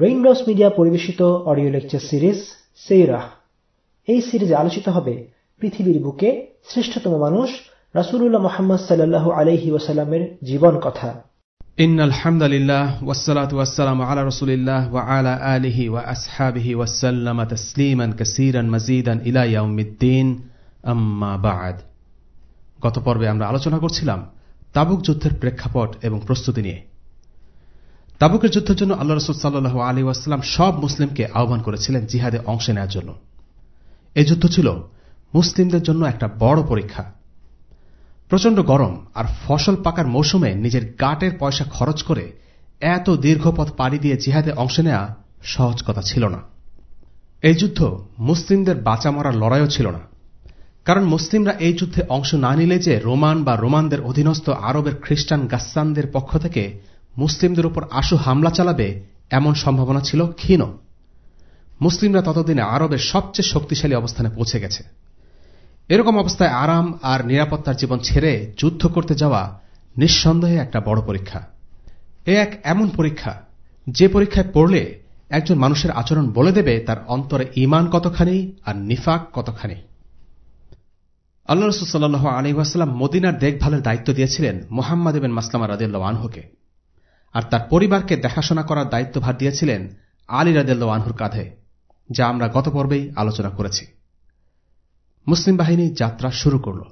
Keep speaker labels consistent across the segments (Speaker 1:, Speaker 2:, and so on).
Speaker 1: Raindrops media পরিবেশিত audio lecture series সেইরাহ এই সিরিজে আলোচিত হবে পৃথিবীর বুকে শ্রেষ্ঠতম মানুষ রাসুলুল্লাহ মোহাম্মদ সাল্লাহ আলহি ওয়াসাল্লামের জীবন কথা।
Speaker 2: ইন আলহামদুলিল্লাহ ওয়াসালাত আলা রসুলিল্লাহ আলা আলিহি ওয়া আসহাবিহি ওয়াসাল্লাম তসলিমান কাসীরান মাজিদান ইলা গত পর্বে আমরা আলোচনা করছিলাম তাবুক যুদ্ধের প্রেক্ষাপট এবং প্রস্তুতি নিয়ে। তাবুকের যুদ্ধের জন্য আল্লাহ রসুল সাল্লাহ আলী ওয়াসাল্লাম সব মুসলিমকে আহ্বান করেছিলেন জিহাদে অংশ নেওয়ার জন্য। এই যুদ্ধ ছিল মুসলিমদের জন্য একটা বড় পরীক্ষা। প্রচণ্ড গরম আর ফসল পাকার মৌসুমে নিজের গাটের পয়সা খরচ করে এত দীর্ঘ পথ পাড়ি দিয়ে জিহাদে অংশ নেওয়া সহজ কথা ছিল না। এই যুদ্ধ মুসলিমদের বাঁচা মরার লড়াইও ছিল না। কারণ মুসলিমরা এই যুদ্ধে অংশ না নিলে যে রোমান বা রোমানদের অধীনস্থ আরবের খ্রিস্টান গাস্সানদের পক্ষ থেকে মুসলিমদের উপর আশু হামলা চালাবে এমন সম্ভাবনা ছিল ক্ষীণ। মুসলিমরা ততদিনে আরবের সবচেয়ে শক্তিশালী অবস্থানে পৌঁছে গেছে। এরকম অবস্থায় আরাম আর নিরাপত্তার জীবন ছেড়ে যুদ্ধ করতে যাওয়া নিঃসন্দেহে একটা বড় পরীক্ষা। এ এক এমন পরীক্ষা, যে পরীক্ষায় পড়লে একজন মানুষের আচরণ বলে দেবে তার অন্তরে ইমান কতখানি আর নিফাক কতখানি। আল্লাহ রসুল্লাহ আলী ওয়াসাল্লাম মদিনার দেখভালের দায়িত্ব দিয়েছিলেন মোহাম্মদ বিন মাসলামা রাদিল্লা আনহুকে। আর তার পরিবারকে দেখাশোনা করার দায়িত্বভার দিয়েছিলেন আলী রাদিল্লা আনহুর কাঁধে, যা আমরা গত পর্বেই আলোচনা করেছি। মুসলিম বাহিনী যাত্রা শুরু করল।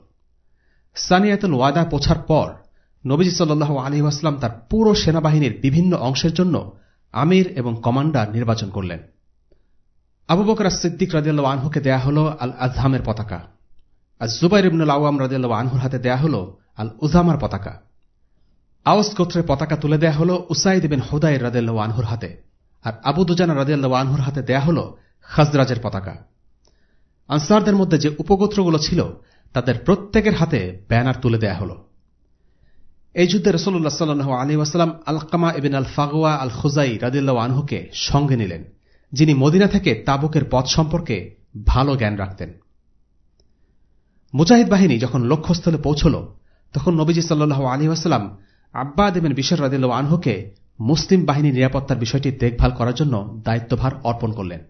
Speaker 2: সানিয়াতুল ওয়াদা পৌঁছার পর নবীজি সাল্লাহ আলী আসলাম তার পুরো সেনাবাহিনীর বিভিন্ন অংশের জন্য আমির এবং কমান্ডার নির্বাচন করলেন। আবু বকর সিদ্দিক রাজিয়াল আনহুকে দেয়া হল আল আজহামের পতাকা। আর জুবাইর ইবনুল আওয়াম রাজিয়াল আনহুর হাতে দেয়া হল আল উজামার পতাকা। আওস গোত্রের পতাকা তুলে দেয়া হল উসাইদ বিন হুদাইর রাজিয়াল আনহুর হাতে। আর আবু দুজানা রাজিয়াল আনহুর হাতে দেয়া হল খাজরাজের পতাকা। আনসারদের মধ্যে যে উপগোত্রগুলো ছিল, তাদের প্রত্যেকের হাতে ব্যানার তুলে দেয়া হল। এই যুদ্ধে রসুল্লাহ সাল্লু আলী ওয়াসালাম আলকামা এবিন আল ফাগুয়া আল খুজাই রাদিল্লা আনহুকে সঙ্গে নিলেন। যিনি মদিনা থেকে তাবুকের পথ সম্পর্কে ভালো জ্ঞান রাখতেন। মুজাহিদ বাহিনী যখন লক্ষ্যস্থলে পৌঁছল, তখন নবীজি সাল্লু আলী ওয়াসালাম আব্বা দেবেন বিশর রাদিল্লা আনহুকে মুসলিম বাহিনী নিরাপত্তার বিষয়টি দেখভাল করার জন্য দায়িত্বভার অর্পণ করলেন।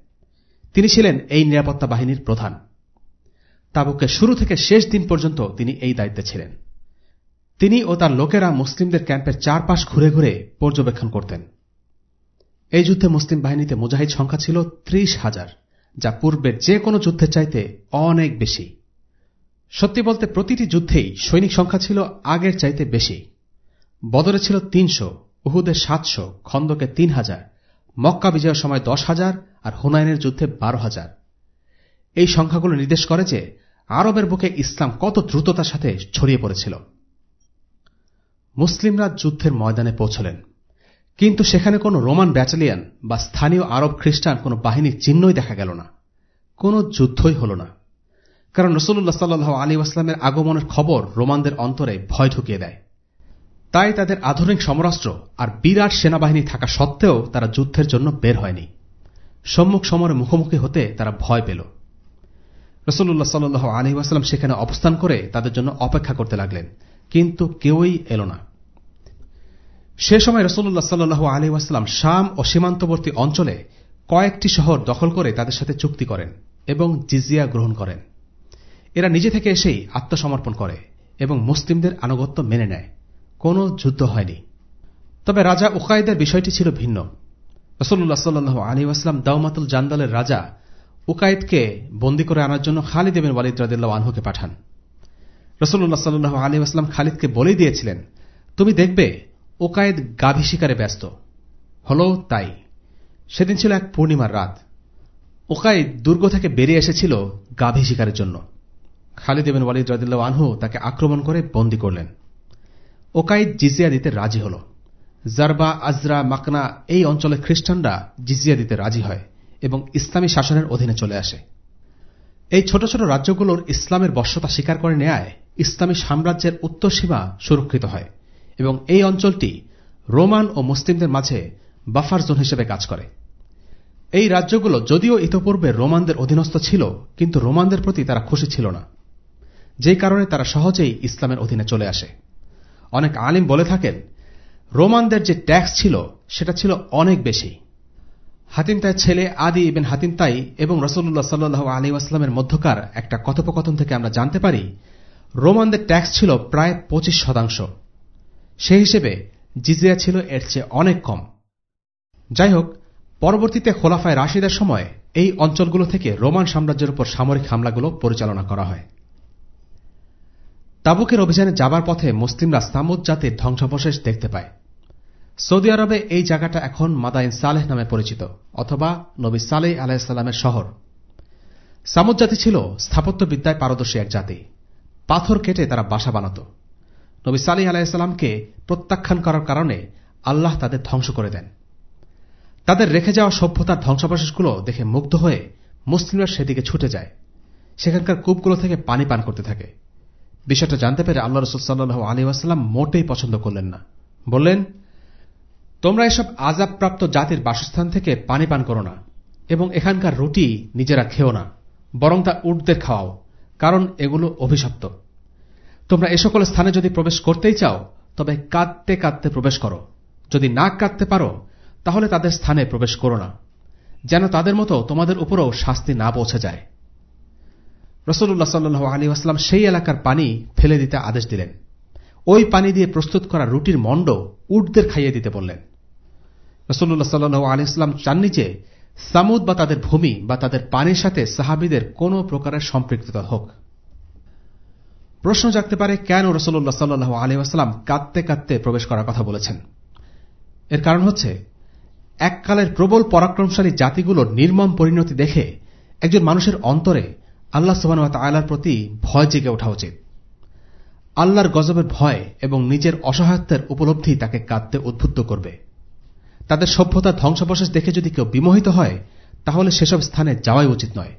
Speaker 2: তিনি ছিলেন এই নিরাপত্তা বাহিনীর প্রধান। তাবুকে শুরু থেকে শেষ দিন পর্যন্ত তিনি এই দায়িত্বে ছিলেন। তিনি ও তার লোকেরা মুসলিমদের ক্যাম্পের চারপাশ ঘুরে ঘুরে পর্যবেক্ষণ করতেন। এই যুদ্ধে মুসলিম বাহিনীতে মুজাহিদ সংখ্যা ছিল ত্রিশ হাজার, যা পূর্বের যে কোনো যুদ্ধের চাইতে অনেক বেশি। সত্যি বলতে প্রতিটি যুদ্ধেই সৈনিক সংখ্যা ছিল আগের চাইতে বেশি। বদরে ছিল তিনশো, উহুদে সাতশো, খন্দকে তিন হাজার, মক্কা বিজয়ের সময় দশ হাজার আর হুনায়নের যুদ্ধে বারো হাজার। এই সংখ্যাগুলো নির্দেশ করে যে আরবের বুকে ইসলাম কত দ্রুততার সাথে ছড়িয়ে পড়েছিল। মুসলিমরা যুদ্ধের ময়দানে পৌঁছলেন। কিন্তু সেখানে কোনো রোমান ব্যাটালিয়ান বা স্থানীয় আরব খ্রিস্টান কোনো বাহিনীর চিহ্নই দেখা গেল না। কোনো যুদ্ধই হল না। কারণ রসুল্লাহ সাল্লাহ আলী আসলামের আগমনের খবর রোমানদের অন্তরে ভয় ঢুকিয়ে দেয়। তাই তাদের আধুনিক সমরাস্ত্র আর বিরাট সেনাবাহিনী থাকা সত্ত্বেও তারা যুদ্ধের জন্য বের হয়নি। সম্মুখ সমরে মুখোমুখি হতে তারা ভয় পেল। রসুল্লাহ সাল্ল আলী ওয়াসালাম সেখানে অবস্থান করে তাদের জন্য অপেক্ষা করতে লাগলেন, কিন্তু কেউই এল না। সে সময় রসুল্লাহ সাল্লু আলী ওয়াসালাম শাম ও সীমান্তবর্তী অঞ্চলে কয়েকটি শহর দখল করে তাদের সাথে চুক্তি করেন এবং জিজিয়া গ্রহণ করেন। এরা নিজে থেকে এসেই আত্মসমর্পণ করে এবং মুসলিমদের আনুগত্য মেনে নেয়। কোনো যুদ্ধ হয়নি। তবে রাজা উকায়দের বিষয়টি ছিল ভিন্ন। রসুল্লাহ সাল্লু আলী আসলাম দাউমাতুল জান্দালের রাজা উকায়েদকে বন্দী করে আনার জন্য খালিদ এবেন ওয়ালিদ আনহুকে পাঠান। রসুল্লাহ সাল্লু আলী আসলাম খালিদকে বলেই দিয়েছিলেন, তুমি দেখবে ওকায়েদ গাভী শিকারে ব্যস্ত। হল তাই। সেদিন ছিল এক পূর্ণিমার রাত। ওকায়েদ দুর্গ থেকে বেরিয়ে এসেছিল গাভী শিকারের জন্য। খালিদ এবেন ওয়ালিদ রাদিল্লা আনহু তাকে আক্রমণ করে বন্দী করলেন। ওকাইদ জিজিয়া দিতে রাজি হল। জারবা, আজরা, মাকনা এই অঞ্চলে খ্রিস্টানরা জিজিয়া দিতে রাজি হয় এবং ইসলামী শাসনের অধীনে চলে আসে। এই ছোট ছোট রাজ্যগুলোর ইসলামের বর্ষতা স্বীকার করে নেয় ইসলামী সাম্রাজ্যের উত্তর সীমা সুরক্ষিত হয় এবং এই অঞ্চলটি রোমান ও মুসলিমদের মাঝে বাফার জোন হিসেবে কাজ করে। এই রাজ্যগুলো যদিও ইতপূর্বে রোমানদের অধীনস্থ ছিল, কিন্তু রোমানদের প্রতি তারা খুশি ছিল না। যে কারণে তারা সহজেই ইসলামের অধীনে চলে আসে। অনেক আলিম বলে থাকেন, রোমানদের যে ট্যাক্স ছিল, সেটা ছিল অনেক বেশি। হাতিম তাই ছেলে আদি ইবেন হাতিম তাই এবং রসুল্লাহ সাল্লু আলী আসলামের মধ্যকার একটা কথোপকথন থেকে আমরা জানতে পারি, রোমানদের ট্যাক্স ছিল প্রায় পঁচিশ শতাংশ। সেই হিসেবে জিজিয়া ছিল এর চেয়ে অনেক কম। যাই হোক, পরবর্তীতে খোলাফায় রাশিদের সময় এই অঞ্চলগুলো থেকে রোমান সাম্রাজ্যের উপর সামরিক হামলাগুলো পরিচালনা করা হয়। তাবুকের অভিযানে যাবার পথে মুসলিমরা সামুদ জাতির ধ্বংসাবশেষ দেখতে পায়। সৌদি আরবে এই জায়গাটা এখন মাদাইন সালেহ নামে পরিচিত, অথবা নবী সালেহ আলাহিসাল্লামের শহর। সামুদ জাতি ছিল স্থাপত্যবিদ্যায় পারদর্শী এক জাতি। পাথর কেটে তারা বাসা বানাত। নবী সালেহ আলাহিসাল্লামকে প্রত্যাখ্যান করার কারণে আল্লাহ তাদের ধ্বংস করে দেন। তাদের রেখে যাওয়া সভ্যতার ধ্বংসাবশেষগুলো দেখে মুগ্ধ হয়ে মুসলিমরা সেদিকে ছুটে যায়। সেখানকার কূপগুলো থেকে পানি পান করতে থাকে। বিষয়টা জানতে পেরে আল্লাহ রসুল আলী আসাল্লাম মোটেই পছন্দ করলেন না। বললেন, তোমরা এসব আজাবপ্রাপ্ত জাতির বাসস্থান থেকে পানি পান করো না এবং এখানকার রুটি নিজেরা খেও না, বরং তা উটদের খাওয়াও, কারণ এগুলো অভিশপ্ত। তোমরা এ সকল স্থানে যদি প্রবেশ করতেই চাও, তবে কাঁদতে কাঁদতে প্রবেশ করো। যদি না কাঁদতে পারো, তাহলে তাদের স্থানে প্রবেশ করো না, যেন তাদের মতো তোমাদের উপরও শাস্তি না পৌঁছে যায়। রসুল্লাহ সাল্লু আলী আসলাম সেই এলাকার পানি ফেলে দিতে আদেশ দিলেন। ওই পানি দিয়ে প্রস্তুত করা রুটির মণ্ড উটদের খাইয়ে দিতে বললেন। রসুল্লাহ সাল্লু আলী ইসলাম চাননি যে সামুদ বা তাদের ভূমি বা তাদের পানির সাথে সাহাবিদের কোন প্রকারের সম্পৃক্ততা হোক। প্রশ্ন জাগতে পারে, কেন রসুল্লাহ সাল্লু আলী আসলাম কাঁদতে কাঁদতে প্রবেশ করার কথা বলেছেন? এর কারণ হচ্ছে, এককালের প্রবল পরাক্রমশালী জাতিগুলোর নির্মম পরিণতি দেখে একজন মানুষের অন্তরে আল্লাহ সুবাহ তাল্লার প্রতি ভয় জেগে ওঠা উচিত। আল্লাহর গজবের ভয় এবং নিজের অসহায়ত্বের উপলব্ধি তাকে কাঁদতে উদ্বুদ্ধ করবে। তাদের সভ্যতার ধ্বংসাবশেষ দেখে যদি কেউ বিমোহিত হয়, তাহলে সেসব স্থানে যাওয়াই উচিত নয়।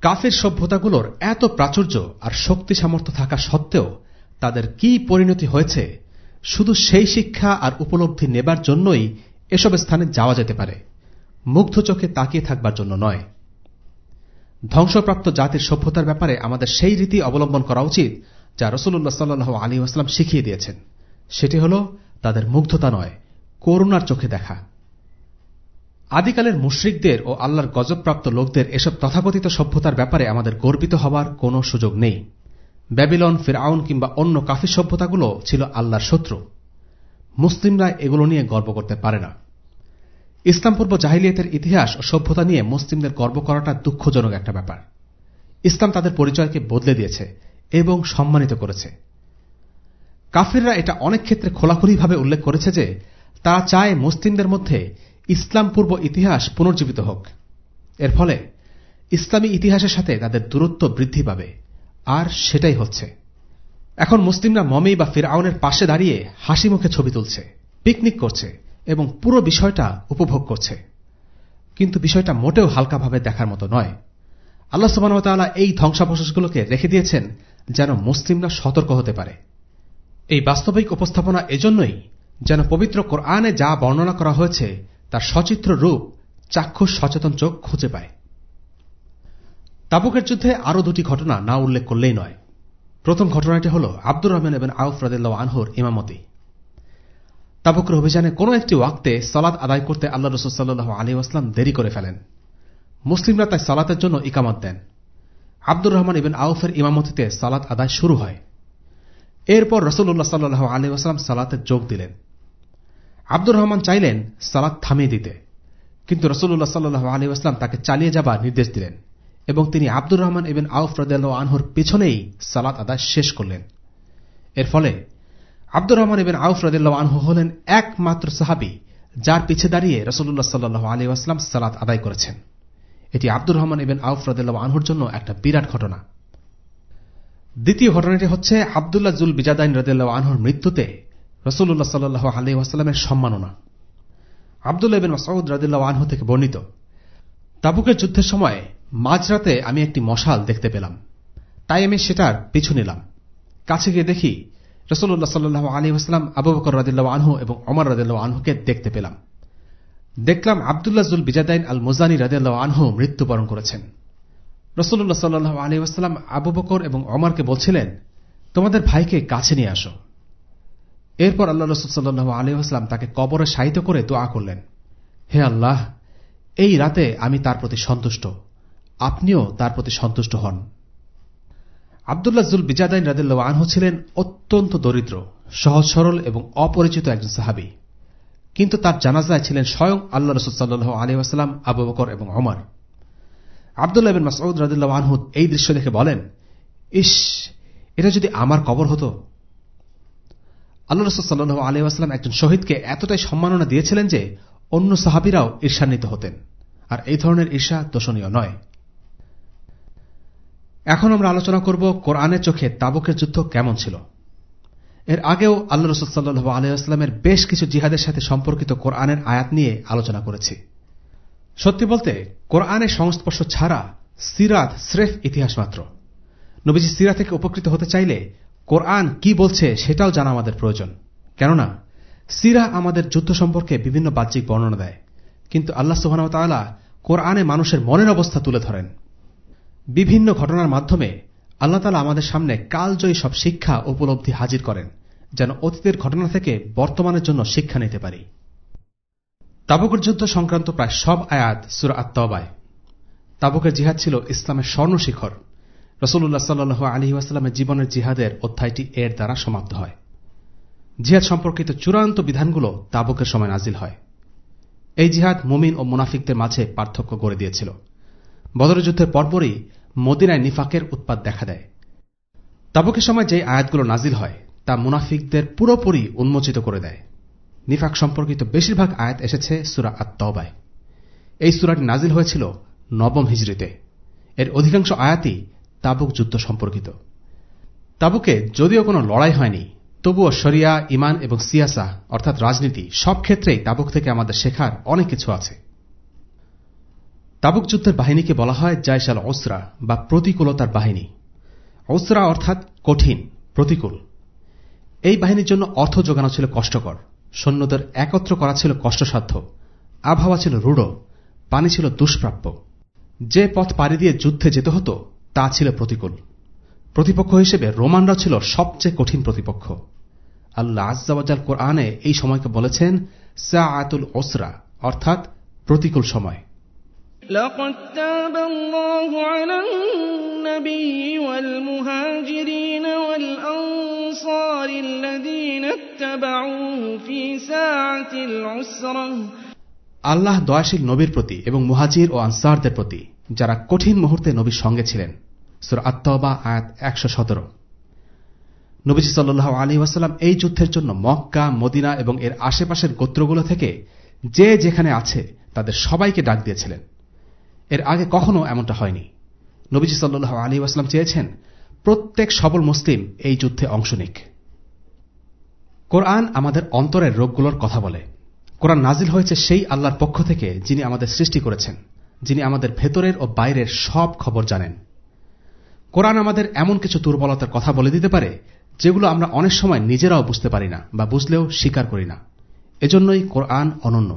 Speaker 2: কাফের সভ্যতাগুলোর এত প্রাচুর্য আর শক্তি সামর্থ্য থাকা সত্ত্বেও তাদের কি পরিণতি হয়েছে, শুধু সেই শিক্ষা আর উপলব্ধি নেবার জন্যই এসব স্থানে যাওয়া যেতে পারে। মুগ্ধ চোখে তাকিয়ে থাকবার জন্য নয়। ধ্বংসপ্রাপ্ত জাতির সভ্যতার ব্যাপারে আমাদের সেই রীতি অবলম্বন করা উচিত যা রসুল্লাহ সাল্লু আলী আসলাম শিখিয়ে দিয়েছেন। সেটি হল তাদের মুগ্ধতা নয়, করুণার চোখে দেখা। আদিকালের মুশ্রিকদের ও আল্লাহর গজবপ্রাপ্ত লোকদের এসব তথাকথিত সভ্যতার ব্যাপারে আমাদের গর্বিত হবার কোনো সুযোগ নেই। ব্যাবিলন, ফিরআউন কিংবা অন্য কাফি সভ্যতাগুলো ছিল আল্লাহর শত্রু। মুসলিমরা এগুলো নিয়ে গর্ব করতে পারে না। ইসলামপূর্ব জাহিলিয়তের ইতিহাস ও সভ্যতা নিয়ে মুসলিমদের গর্ব করাটা দুঃখজনক একটা ব্যাপার। ইসলাম তাদের পরিচয়কে বদলে দিয়েছে এবং সম্মানিত করেছে। কাফিররা এটা অনেক ক্ষেত্রে খোলাখুলিভাবে উল্লেখ করেছে যে, তারা চায় মুসলিমদের মধ্যে ইসলাম পূর্ব ইতিহাস পুনর্জীবিত হোক। এর ফলে ইসলামী ইতিহাসের সাথে তাদের দূরত্ব বৃদ্ধি পাবে। আর সেটাই হচ্ছে। এখন মুসলিমরা মমি বা ফিরআউনের পাশে দাঁড়িয়ে হাসি মুখে ছবি তুলছে, পিকনিক করছে এবং পুরো বিষয়টা উপভোগ করছে। কিন্তু বিষয়টা মোটেও হালকাভাবে দেখার মতো নয়। আল্লাহ সুবাহতাল্লাহ এই ধ্বংসাবশেষগুলোকে রেখে দিয়েছেন যেন মুসলিমরা সতর্ক হতে পারে। এই বাস্তবিক উপস্থাপনা এজন্যই যেন পবিত্র কোরআনে যা বর্ণনা করা হয়েছে, তার সচিত্র রূপ চাক্ষুষ সচেতন চোখ খুঁজে পায়। তাবুকের যুদ্ধে আরও দুটি ঘটনা না উল্লেখ করলেই নয়। প্রথম ঘটনাটি হল আব্দুর রহমান এবং আউফ রাদিল্লা আনহুর ইমামতি। তাবুকের অভিযানে কোন একটি ওয়াক্তে সালাদ আদায় করতে আল্লাহ রসুল্লাহ আলী আসলাম দেরি করে ফেলেন। মুসলিমরা তাই সালাতের জন্য ইকামত দেন। আব্দুর রহমান ইবেন আউফের ইমামতিতে সালাত আদায় শুরু হয়। এরপর রসুল্লাহ সাল্লাহ আলী আসলাম সালাতে যোগ দিলেন। আব্দুর রহমান চাইলেন সালাত থামিয়ে দিতে, কিন্তু রসুল্লাহ সাল্লাহ আলী আসলাম তাকে চালিয়ে যাবার নির্দেশ দিলেন এবং তিনি আব্দুর রহমান ইবেন আউফ রদাল আনহুর পিছনেই সালাত আদায় শেষ করলেন। এর ফলে আব্দুর রহমান ইবেন আউফ রদাল্লাহ আনহু হলেন একমাত্র সাহাবি যার পিছে দাঁড়িয়ে রসুল্লাহ সাল্লাহ আলী আসলাম সালাত আদায় করেছেন। এটি আব্দুর রহমান ইবেন আউফ রদাল্লাহ আনহুর জন্য একটা বিরাট ঘটনা। দ্বিতীয় ঘটনাটি হচ্ছে আবদুল্লাহ জুল বিজাদাইন রদাল্লাহ আনহুর মৃত্যুতে রসুল্লাহ সাল্লাহ আলী আসলামের সম্মাননা। আবদুল্লাহ বিন মাসউদ রদুল্লাহ আনহু থেকে বর্ণিত, তাবুকের যুদ্ধের সময় মাঝরাতে আমি একটি মশাল দেখতে পেলাম। তাই আমি সেটার পিছু নিলাম। কাছে গিয়ে দেখি রসুল্লাহ সাল্লাহ আলী আসলাম আবু বকর রদুল্লাহ আনহু এবং অমর রদুল্লাহ আনহুকে দেখতে পেলাম। দেখলাম আবদুল্লাহ জুল বিজাদাইন আল মুজানি রদুল্লাহ আনহু মৃত্যুবরণ করেছেন। রসুল্লাহ সাল্লাহ আলী আসলাম আবু বকর এবং অমরকে বলছিলেন, তোমাদের ভাইকে কাছে নিয়ে আসো। এরপর আল্লাহ রসুল সাল্লাহ আলী আসলাম তাকে কবরে সাহিত্য করে দোয়া করলেন, হে আল্লাহ, এই রাতে আমি তার প্রতি সন্তুষ্ট। আপনিও তার প্রতি সন্তুষ্ট হন। আবদুল্লাহ জুল বিজাদাইন রাদিল্লা আনহু ছিলেন অত্যন্ত দরিদ্র, সহজ সরল এবং অপরিচিত একজন সাহাবি। কিন্তু তার জানাজায় ছিলেন স্বয়ং আল্লাহ রসুল্লাহ আলী আসালাম আবু বকর এবং অমর আবদুল্লাহ বিন মাসউদ রাদিল্লা আনহু এই দৃশ্য দেখে বলেন ইস এটা যদি আমার কবর হতো? আল্লাহ রসুল্লাহ আলী আসলাম একজন শহীদকে এতটাই সম্মাননা দিয়েছিলেন যে অন্য সাহাবিরাও ঈর্ষান্বিত হতেন। আর এই ধরনের ঈর্ষা দোষণীয় নয়। এখন আমরা আলোচনা করব কোরআনের চোখে তাবুকের যুদ্ধ কেমন ছিল। এর আগেও আল্লাহ রসুল্লাহ আলহামের বেশ কিছু জিহাদের সাথে সম্পর্কিত কোরআনের আয়াত নিয়ে আলোচনা করেছি। সত্যি বলতে, কোরআনের সংস্পর্শ ছাড়া সিরাত স্রেফ ইতিহাস মাত্র। নবীজি সিরা থেকে উপকৃত হতে চাইলে কোরআন কি বলছে সেটাও জানা আমাদের প্রয়োজন। কেননা, সিরা আমাদের যুদ্ধ সম্পর্কে বিভিন্ন বাহ্যিক বর্ণনা দেয়। কিন্তু আল্লাহ সুহানতালা কোরআনে মানুষের মনের অবস্থা তুলে ধরেন। বিভিন্ন ঘটনার মাধ্যমে আল্লাহ তালা আমাদের সামনে কালজয়ী সব শিক্ষা উপলব্ধি হাজির করেন, যেন অতীতের ঘটনা থেকে বর্তমানের জন্য শিক্ষা নিতে পারি। তাবুকের যুদ্ধ সংক্রান্ত প্রায় সব আয়াত সুরা আত্মাবায় তাবুকের জিহাদ ছিল ইসলামের স্বর্ণ শিখর রসুল্লাহ সাল্লু আলী ওয়াস্লামের জীবনের জিহাদের অধ্যায়টি এর দ্বারা সমাপ্ত হয়। জিহাদ সম্পর্কিত চূড়ান্ত বিধানগুলো তাবুকের সময় নাজিল হয়। এই জিহাদ মুমিন ও মুনাফিকদের মাঝে পার্থক্য গড়ে দিয়েছিল। বদর যুদ্ধের পরপরই মদিনায় নিফাকের উৎপাদ দেখা দেয়। তাবুকের সময় যে আয়াতগুলো নাজিল হয়, তা মুনাফিকদের পুরোপুরি উন্মোচিত করে দেয়। নিফাক সম্পর্কিত বেশিরভাগ আয়াত এসেছে সুরা আত্মাবায় এই সুরাটি নাজিল হয়েছিল নবম হিজড়িতে। এর অধিকাংশ আয়াতই তাবুক যুদ্ধ সম্পর্কিত। তাবুকে যদিও কোনো লড়াই হয়নি, তবুও শরিয়া, ইমান এবং সিয়াসা, অর্থাৎ রাজনীতি, সব ক্ষেত্রেই তাবুক থেকে আমাদের শেখার অনেক কিছু আছে। তাবুক যুদ্ধের বাহিনীকে বলা হয় জায়সাল ওসরা বা প্রতিকূলতার বাহিনী। ওসরা অর্থাৎ কঠিন, প্রতিকূল। এই বাহিনীর জন্য অর্থ যোগানো ছিল কষ্টকর। সৈন্যদের একত্র করা ছিল কষ্টসাধ্য। আবহাওয়া ছিল রূঢ়, পানি ছিল দুষ্প্রাপ্য। যে পথ পাড়ি দিয়ে যুদ্ধে যেতে হতো, তা ছিল প্রতিকূল। প্রতিপক্ষ হিসেবে রোমানরা ছিল সবচেয়ে কঠিন প্রতিপক্ষ। আল্লাহ আজ্জাওয়াজাল কোরআনে এই সময়কে বলেছেন সা আতুল ওসরা অর্থাৎ প্রতিকূল সময়।
Speaker 3: لقد تاب الله على النبي والمهاجرين والأنصار الذين اتبعوه في ساعة العسرة
Speaker 2: আল্লাহ দয়াশীল নবীর প্রতি এবং মুহাজির ও আনসারদের প্রতি যারা কঠিন মুহূর্তে নবীর সঙ্গে ছিলেন সুর আত্মবা আয়াত একশো সতেরো নবীজি সাল্লাহ আলী ওয়াসাল্লাম এই যুদ্ধের জন্য মক্কা মদিনা এবং এর আশেপাশের গোত্রগুলো থেকে যে যেখানে আছে তাদের সবাইকে ডাক দিয়েছিলেন এর আগে কখনো এমনটা হয়নি। নবীজি সাল্লাহ আলী ওয়াসলাম চেয়েছেন, প্রত্যেক সবল মুসলিম এই যুদ্ধে অংশ নিক। কোরআন আমাদের অন্তরের রোগগুলোর কথা বলে। কোরআন নাজিল হয়েছে সেই আল্লাহর পক্ষ থেকে যিনি আমাদের সৃষ্টি করেছেন, যিনি আমাদের ভেতরের ও বাইরের সব খবর জানেন। কোরআন আমাদের এমন কিছু দুর্বলতার কথা বলে দিতে পারে, যেগুলো আমরা অনেক সময় নিজেরাও বুঝতে পারি না বা বুঝলেও স্বীকার করি না। এজন্যই কোরআন অনন্য।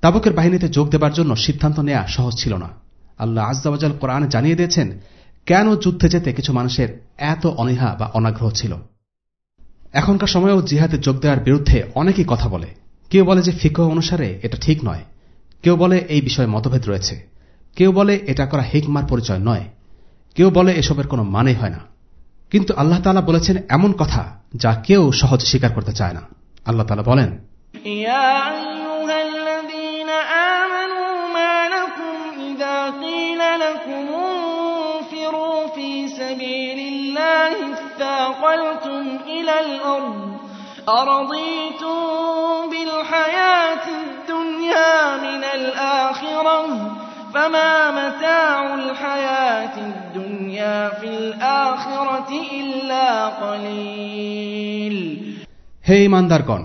Speaker 2: তাবকের বাহিনীতে যোগ দেবার জন্য সিদ্ধান্ত নেওয়া সহজ ছিল না। আল্লাহ আজ্জাওয়াজাল কোরআন জানিয়ে দিয়েছেন, কেন যুদ্ধে যেতে কিছু মানুষের এত অনীহা বা অনাগ্রহ ছিল? এখনকার সময়েও জিহাদে যোগ দেওয়ার বিরুদ্ধে অনেকেই কথা বলে। কেউ বলে যে ফিকহ অনুসারে এটা ঠিক নয়। কেউ বলে এই বিষয়ে মতভেদ রয়েছে। কেউ বলে এটা করা হিকমার পরিচয় নয়। কেউ বলে এসবের কোনো মানে হয় না। কিন্তু আল্লাহ তালা বলেছেন এমন কথা যা কেউ সহজ স্বীকার করতে চায় না। আল্লাহ তালা বলেন
Speaker 3: لكم انفروا في سبيل الله اثاقلتم إلى الأرض أرضيتم بالحياة الدنيا من الآخرة فما متاع الحياة الدنيا في الآخرة إلا قليل
Speaker 2: হে ইমানদারগণ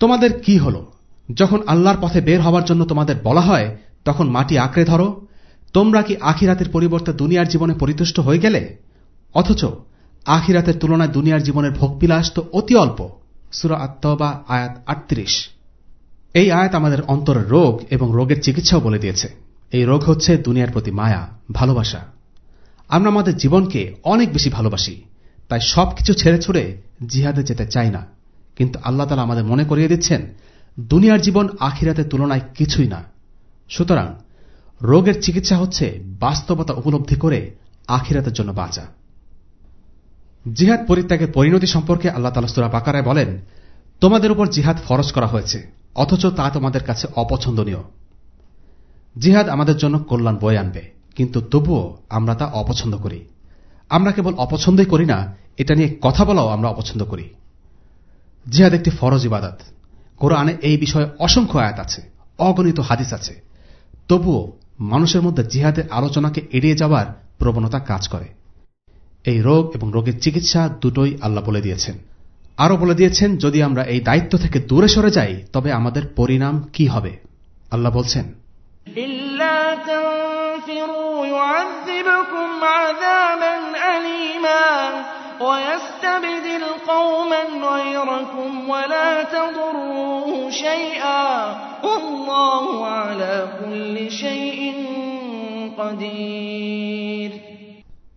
Speaker 2: তোমাদের কি হল যখন আল্লাহর পথে বের হওয়ার জন্য তোমাদের বলা হয় তখন মাটি আঁকড়ে ধরো তোমরা কি আখিরাতের পরিবর্তে দুনিয়ার জীবনে পরিতুষ্ট হয়ে গেলে? অথচ আখিরাতের তুলনায় দুনিয়ার জীবনের ভোগবিলাস তো অতি অল্প। সুরা আত্মবা আয়াত আটত্রিশ। এই আয়াত আমাদের অন্তরের রোগ এবং রোগের চিকিৎসাও বলে দিয়েছে। এই রোগ হচ্ছে দুনিয়ার প্রতি মায়া, ভালোবাসা। আমরা আমাদের জীবনকে অনেক বেশি ভালোবাসি, তাই সবকিছু ছেড়ে ছুড়ে জিহাদে যেতে চাই না। কিন্তু আল্লাহ তালা আমাদের মনে করিয়ে দিচ্ছেন, দুনিয়ার জীবন আখিরাতের তুলনায় কিছুই না। সুতরাং রোগের চিকিৎসা হচ্ছে বাস্তবতা উপলব্ধি করে আখিরাতের জন্য বাঁচা। জিহাদ পরিত্যাগের পরিণতি সম্পর্কে আল্লাহ তালা সুরা বাকারায় বলেন, তোমাদের উপর জিহাদ ফরজ করা হয়েছে, অথচ তা তোমাদের কাছে অপছন্দনীয়। জিহাদ আমাদের জন্য কল্যাণ বয়ে আনবে, কিন্তু তবুও আমরা তা অপছন্দ করি। আমরা কেবল অপছন্দই করি না, এটা নিয়ে কথা বলাও আমরা অপছন্দ করি। জিহাদ একটি ফরজ ইবাদত। কোরআনে এই বিষয়ে অসংখ্য আয়াত আছে, অগণিত হাদিস আছে। তবুও মানুষের মধ্যে জিহাদের আলোচনাকে এড়িয়ে যাওয়ার প্রবণতা কাজ করে। এই রোগ এবং রোগের চিকিৎসা দুটোই আল্লাহ বলে দিয়েছেন। আরও বলে দিয়েছেন, যদি আমরা এই দায়িত্ব থেকে দূরে সরে যাই, তবে আমাদের পরিণাম কি হবে? আল্লাহ বলছেন,
Speaker 3: ইল্লা تنفروا يعذبكم عذابا أليما ويستبدل قوما غيركم ولا تضروه شيئا والله على كل شيء قدير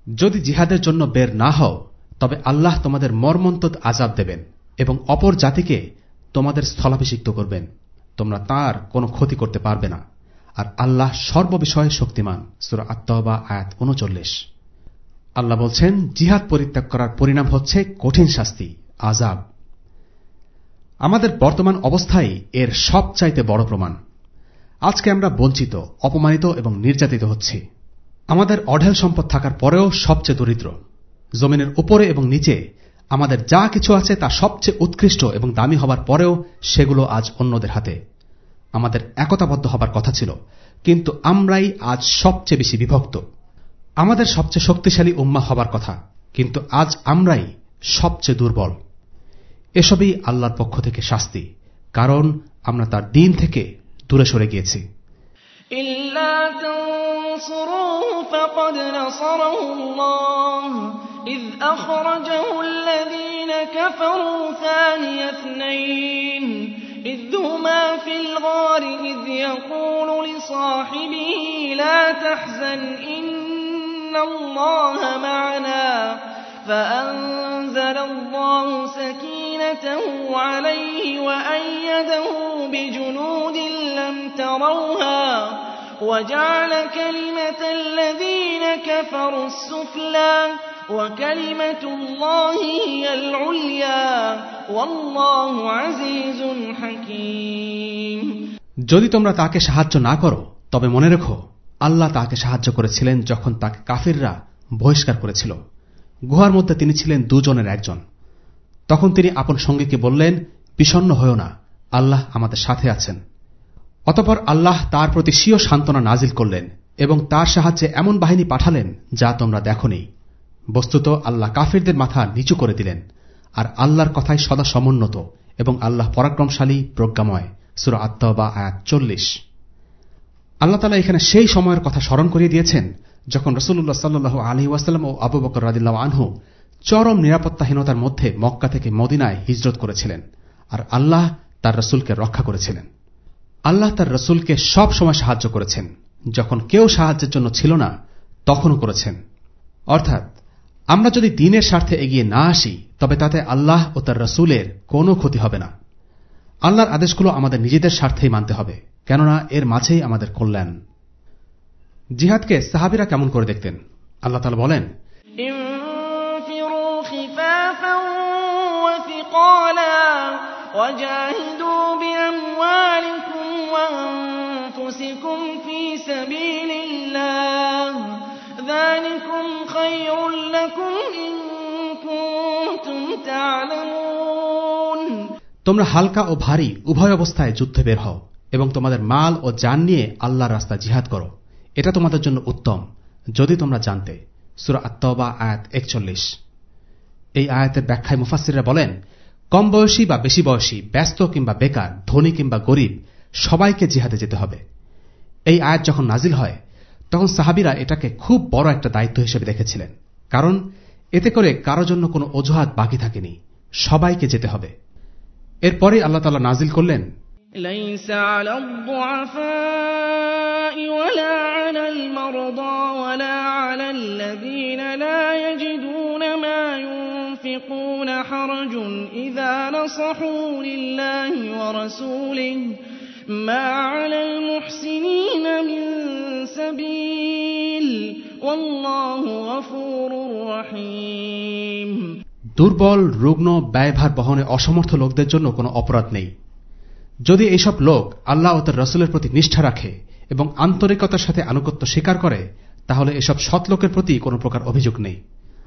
Speaker 2: যদি জিহাদের জন্য বের না হও তবে আল্লাহ তোমাদের মর্মন্তদ আজাব দেবেন এবং অপর জাতিকে তোমাদের স্থলাভিষিক্ত করবেন তোমরা তার কোনো ক্ষতি করতে পারবে না আর আল্লাহ সর্ববিষয়ে শক্তিমান সুরা আত্মবা আয়াত উনচল্লিশ আল্লাহ বলছেন, জিহাদ পরিত্যাগ করার পরিণাম হচ্ছে কঠিন শাস্তি আজাব আমাদের বর্তমান অবস্থাই এর সবচাইতে বড় প্রমাণ। আজকে আমরা বঞ্চিত, অপমানিত এবং নির্যাতিত হচ্ছি। আমাদের অঢেল সম্পদ থাকার পরেও সবচেয়ে দরিদ্র। জমিনের উপরে এবং নিচে আমাদের যা কিছু আছে তা সবচেয়ে উৎকৃষ্ট এবং দামি হবার পরেও সেগুলো আজ অন্যদের হাতে। আমাদের একতাবদ্ধ হবার কথা ছিল, কিন্তু আমরাই আজ সবচেয়ে বেশি বিভক্ত। আমাদের সবচেয়ে শক্তিশালী উম্মা হবার কথা কিন্তু আজ আমরাই সবচেয়ে দুর্বল এসবই আল্লাহর পক্ষ থেকে শাস্তি কারণ আমরা তার দিন থেকে দূরে সরে গিয়েছি
Speaker 3: إلا تنصروه فقد نصره الله إذ أخرجه الذين كفروا ثاني اثنين إذ هما في الغار إذ يقول لصاحبه لا تحزن إن الله معنا فأنزل الله سكينته عليه وأيده بجنود لم تروها وجعل كلمة الذين كفروا السفلى وكلمة الله هي العليا والله عزيز حكيم
Speaker 2: যদি তোমরা তাকে সাহায্য না করো তবে মনে রেখো আল্লাহ তাকে সাহায্য করেছিলেন যখন তাকে কাফিররা বহিষ্কার করেছিল। গুহার মধ্যে তিনি ছিলেন দুজনের একজন। তখন তিনি আপন সঙ্গীকে বললেন বিষণ্ন হয়েও না, আল্লাহ আমাদের সাথে আছেন। অতপর আল্লাহ তার প্রতি স্বীয় সান্ত্বনা নাজিল করলেন এবং তার সাহায্যে এমন বাহিনী পাঠালেন যা তোমরা দেখনি। বস্তুত আল্লাহ কাফিরদের মাথা নিচু করে দিলেন, আর আল্লাহর কথায় সদা সমুন্নত এবং আল্লাহ পরাক্রমশালী, প্রজ্ঞাময়। সুর আত্মবা আয়াত চল্লিশ। আল্লাহ তালা এখানে সেই সময়ের কথা স্মরণ করিয়ে দিয়েছেন, যখন রসুল্লাহ সাল্লু আলী ওয়াসাল্লাম ও আবু বকর রাদিল্লাহ আনহু চরম নিরাপত্তাহীনতার মধ্যে মক্কা থেকে মদিনায় হিজরত করেছিলেন, আর আল্লাহ তার রসুলকে রক্ষা করেছিলেন। আল্লাহ তার রসুলকে সব সময় সাহায্য করেছেন, যখন কেউ সাহায্যের জন্য ছিল না, তখনও করেছেন। অর্থাৎ, আমরা যদি দিনের স্বার্থে এগিয়ে না আসি, তবে তাতে আল্লাহ ও তার রসুলের কোনো ক্ষতি হবে না। আল্লাহর আদেশগুলো আমাদের নিজেদের স্বার্থেই মানতে হবে। কেননা এর মাঝেই আমাদের কল্যাণ জিহাদকে সাহাবিরা কেমন করে দেখতেন আল্লাহ তালা বলেন
Speaker 3: انفروا خفافا وثقالا وجاهدوا بأموالكم وأنفسكم في سبيل الله ذلكم خير لكم إن كنتم تعلمون
Speaker 2: তোমরা হালকা ও ভারী উভয় অবস্থায় যুদ্ধে বের হও এবং তোমাদের মাল ও যান নিয়ে আল্লাহর রাস্তা জিহাদ করো। এটা তোমাদের জন্য উত্তম, যদি তোমরা জানতে। সুরা আত্মবা আয়াত একচল্লিশ। এই আয়াতের ব্যাখ্যায় মুফাসিররা বলেন, কম বয়সী বা বেশি বয়সী, ব্যস্ত কিংবা বেকার, ধনী কিংবা গরিব, সবাইকে জিহাদে যেতে হবে। এই আয়াত যখন নাজিল হয়, তখন সাহাবিরা এটাকে খুব বড় একটা দায়িত্ব হিসেবে দেখেছিলেন। কারণ, এতে করে কারও জন্য কোনো অজুহাত বাকি থাকেনি, সবাইকে যেতে হবে। এরপরে আল্লাহ তালা নাজিল করলেন
Speaker 3: ليس على الضعفاء ولا على المرضى ولا على الذين لا يجدون ما ينفقون حرج إذا نصحوا لله ورسوله ما على المحسنين من سبيل والله غفور رحيم
Speaker 2: দুর্বল রুগ্ন ব্যয়ভার বহনে অসমর্থ লোকদের জন্য كنو অপরাধ نئي যদি এইসব লোক আল্লাহ ও তার রসুলের প্রতি নিষ্ঠা রাখে এবং আন্তরিকতার সাথে আনুগত্য স্বীকার করে, তাহলে এসব সৎ লোকের প্রতি কোনো প্রকার অভিযোগ নেই।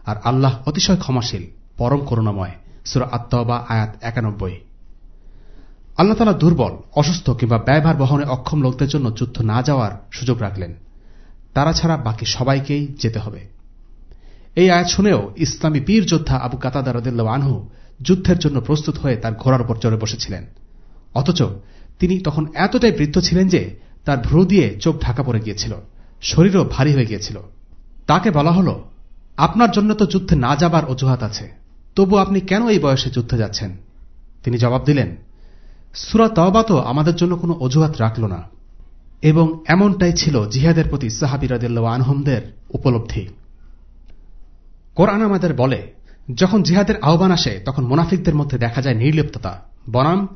Speaker 2: আর আল্লাহ অতিশয় ক্ষমাশীল, পরম করুণাময়। সুরা আত্মবা আয়াত একানব্বই। আল্লাহ তালা দুর্বল, অসুস্থ কিংবা ব্যয়ভার বহনে অক্ষম লোকদের জন্য যুদ্ধ না যাওয়ার সুযোগ রাখলেন। তারা ছাড়া বাকি সবাইকেই যেতে হবে। এই আয়াত শুনেও ইসলামী বীর যোদ্ধা আবু কাতাদারদুল্লাহ আনহু যুদ্ধের জন্য প্রস্তুত হয়ে তার ঘোড়ার উপর চড়ে বসেছিলেন। অথচ তিনি তখন এতটাই বৃদ্ধ ছিলেন যে তার ভ্রু দিয়ে চোখ ঢাকা পড়ে গিয়েছিল। শরীরও ভারী হয়ে গিয়েছিল। তাকে বলা হল, আপনার জন্য তো যুদ্ধে না যাবার অজুহাত আছে। তবু আপনি কেন এই বয়সে যুদ্ধে যাচ্ছেন? তিনি জবাব দিলেন, সুরা তওবা তো আমাদের জন্য কোনো অজুহাত রাখল না। এবং এমনটাই ছিল জিহাদের প্রতি সাহাবিরাদিল্লা আনহমদের উপলব্ধি। কোরআন আমাদের বলে, যখন জিহাদের আহ্বান আসে, তখন মুনাফিকদের মধ্যে দেখা যায় নির্লিপ্ততা। বনাম